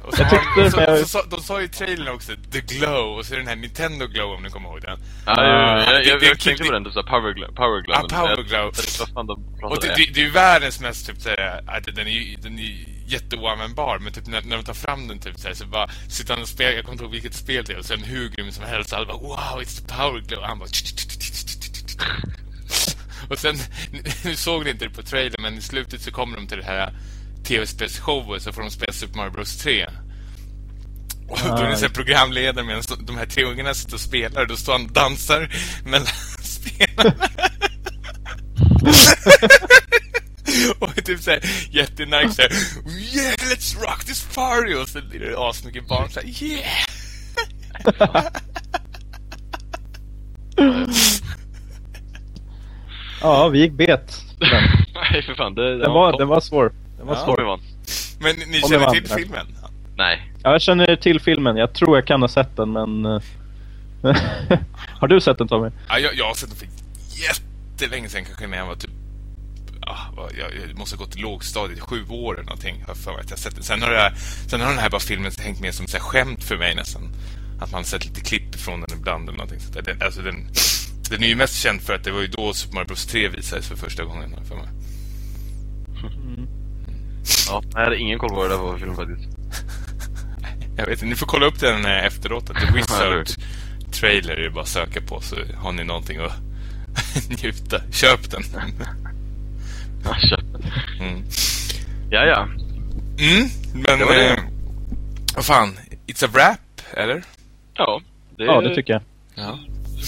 Speaker 1: Och så
Speaker 3: Jag tyckte
Speaker 1: de, så,
Speaker 3: med-
Speaker 1: så, så, de sa i trailern också The Glow, och så är det den här Nintendo Glow om ni kommer ihåg den.
Speaker 2: Ja, jag, jag, jag,
Speaker 1: det-
Speaker 2: jag
Speaker 1: det-
Speaker 2: tänkte på den, typ power glow. Power glow.
Speaker 1: Ja, power
Speaker 2: Jag-
Speaker 1: glow.
Speaker 2: jag- Vad fan de
Speaker 1: Och det, det, det är ju världens mest typ såhär, att den är ju den är ju jätteoanvändbar men typ när, när de tar fram den typ såhär så bara sitter han och spelar, jag kommer inte ihåg vilket spel det är och sen hur grym som helst alla bara wow it's the power glow och han bara och sen, nu såg ni inte det på trailern men i slutet så kommer de till det här tv-spelsshowen så får de spela Super Mario Bros 3 och då är det så programledare medan de här tre ungarna sitter och spelar och då står han och dansar mellan spelarna och är typ såhär jättenark såhär Yeah, let's rock this party! Och så blir det asmycket barn såhär Yeah!
Speaker 3: Ja, vi gick bet. den.
Speaker 2: Nej, för fan. Det,
Speaker 3: Den var, den var svår. Den var
Speaker 1: Ja.
Speaker 3: Svår.
Speaker 2: vann.
Speaker 1: Men ni
Speaker 3: Om
Speaker 1: känner till filmen?
Speaker 2: Nej.
Speaker 3: Ja, jag känner till filmen. Jag tror jag kan ha sett den, men... eh, har du sett den Tommy?
Speaker 1: Ja, jag, jag har sett den för jättelänge sedan, kanske när jag var typ... Ah, jag, jag måste ha gått till lågstadiet, sju år eller någonting. Har jag för att jag sett den. Sen har, det, sen har den här bara filmen hängt med som så här skämt för mig nästan. Att man har sett lite klipp från den ibland eller någonting. Så där. den, alltså den, den är ju mest känd för att det var ju då Super Mario Bros 3 visades för första gången. jag För mig.
Speaker 2: Ja, jag hade ingen koll på vad det där var för film faktiskt.
Speaker 1: Jag vet inte, ni får kolla upp den efteråt. The Wizard trailer är det bara att söka på så har ni någonting att njuta. Köp den.
Speaker 2: Ja, köp den.
Speaker 1: Mm.
Speaker 2: Ja, ja.
Speaker 1: Mm, men...
Speaker 2: Det var det.
Speaker 1: Eh, vad fan, it's a wrap, eller?
Speaker 2: Ja, det,
Speaker 3: Ja, det tycker jag.
Speaker 1: Ja.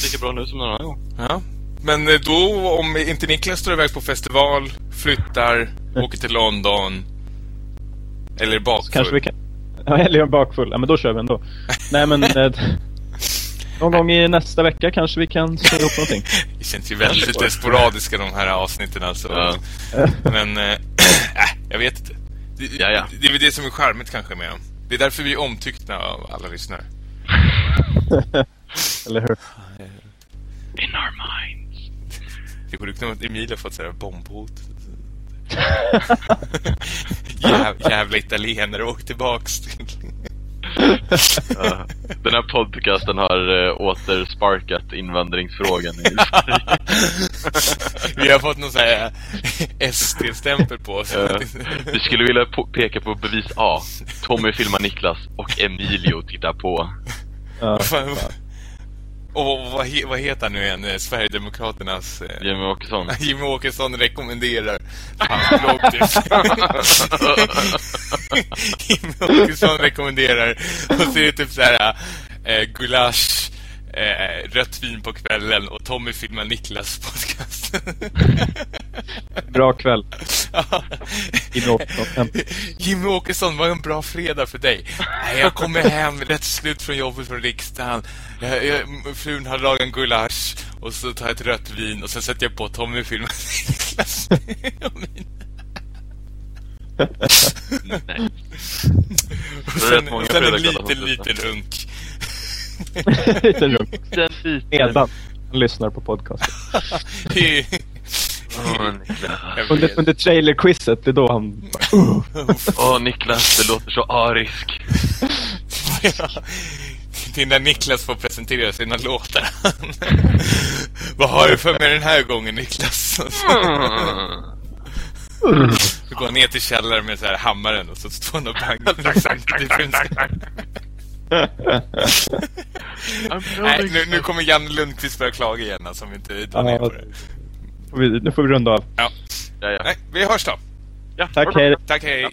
Speaker 2: lika bra nu som någon annan gång.
Speaker 1: ja. Men eh, då, om inte Niklas står iväg på festival, flyttar, åker till London, eller bakfull.
Speaker 3: Kanske vi kan... Ja, eller bakfull. Ja, men då kör vi ändå. Nej, men... Eh, någon gång i nästa vecka kanske vi kan slå ihop någonting.
Speaker 1: Det känns ju väldigt sporadiska de här avsnitten alltså.
Speaker 2: Ja.
Speaker 1: Men, äh, jag vet inte. Det,
Speaker 2: Ja, ja.
Speaker 1: det är väl det som är charmigt kanske med dem. Det är därför vi är omtyckta av alla lyssnare.
Speaker 3: Eller hur?
Speaker 2: In our minds.
Speaker 1: Det sjukt nog att Emil har fått sådär bombhot. Jäv, jävla italienare, åk tillbaks till...
Speaker 2: Ja. Den här podcasten har uh, återsparkat invandringsfrågan i Sverige.
Speaker 1: Vi har fått någon sån här SD-stämpel på oss.
Speaker 2: Eh, Vi skulle vilja peka på bevis A. Tommy filmar Niklas och Emilio tittar på.
Speaker 3: Ja.
Speaker 1: Och vad, vad heter han nu igen? Eh, Sverigedemokraternas... eh,
Speaker 2: Jimmy Åkesson.
Speaker 1: Jimmy Åkesson rekommenderar. Fan, förlåt. Jimmy Åkesson rekommenderar. Och så är det typ så här eh, gulasch, eh, rött vin på kvällen och Tommy filmar Niklas podcast.
Speaker 3: Bra kväll. Och hem.
Speaker 1: Jimmy Åkesson, var en bra fredag för dig? Nej, jag kommer hem rätt slut från jobbet från riksdagen. Jag, jag, frun har lagat en gulasch och så tar jag ett rött vin och sen sätter jag på Tommy filmen Niklas.
Speaker 2: Nej.
Speaker 1: och sen, och sen en liten, liten runk.
Speaker 3: Lite lugnt.
Speaker 2: Den biten.
Speaker 3: Edan. Han lyssnar på podcasten. Under, under trailerquizet, det är då han...
Speaker 2: Åh, Niklas, det låter så arisk.
Speaker 1: Det är när Niklas får presentera sina låtar. Vad har du för mig den här gången, Niklas? Så går han ner till källaren med så här hammaren och så står han och bangar. Nej, nu, nu kommer Janne Lundqvist börja klaga igen alltså, om vi inte tar ner på det.
Speaker 3: Vi- Nu får vi runda av.
Speaker 1: Ja.
Speaker 2: Ja, ja.
Speaker 1: Nej, vi hörs då.
Speaker 2: ja
Speaker 3: Tack, hej.
Speaker 1: Tack, hej.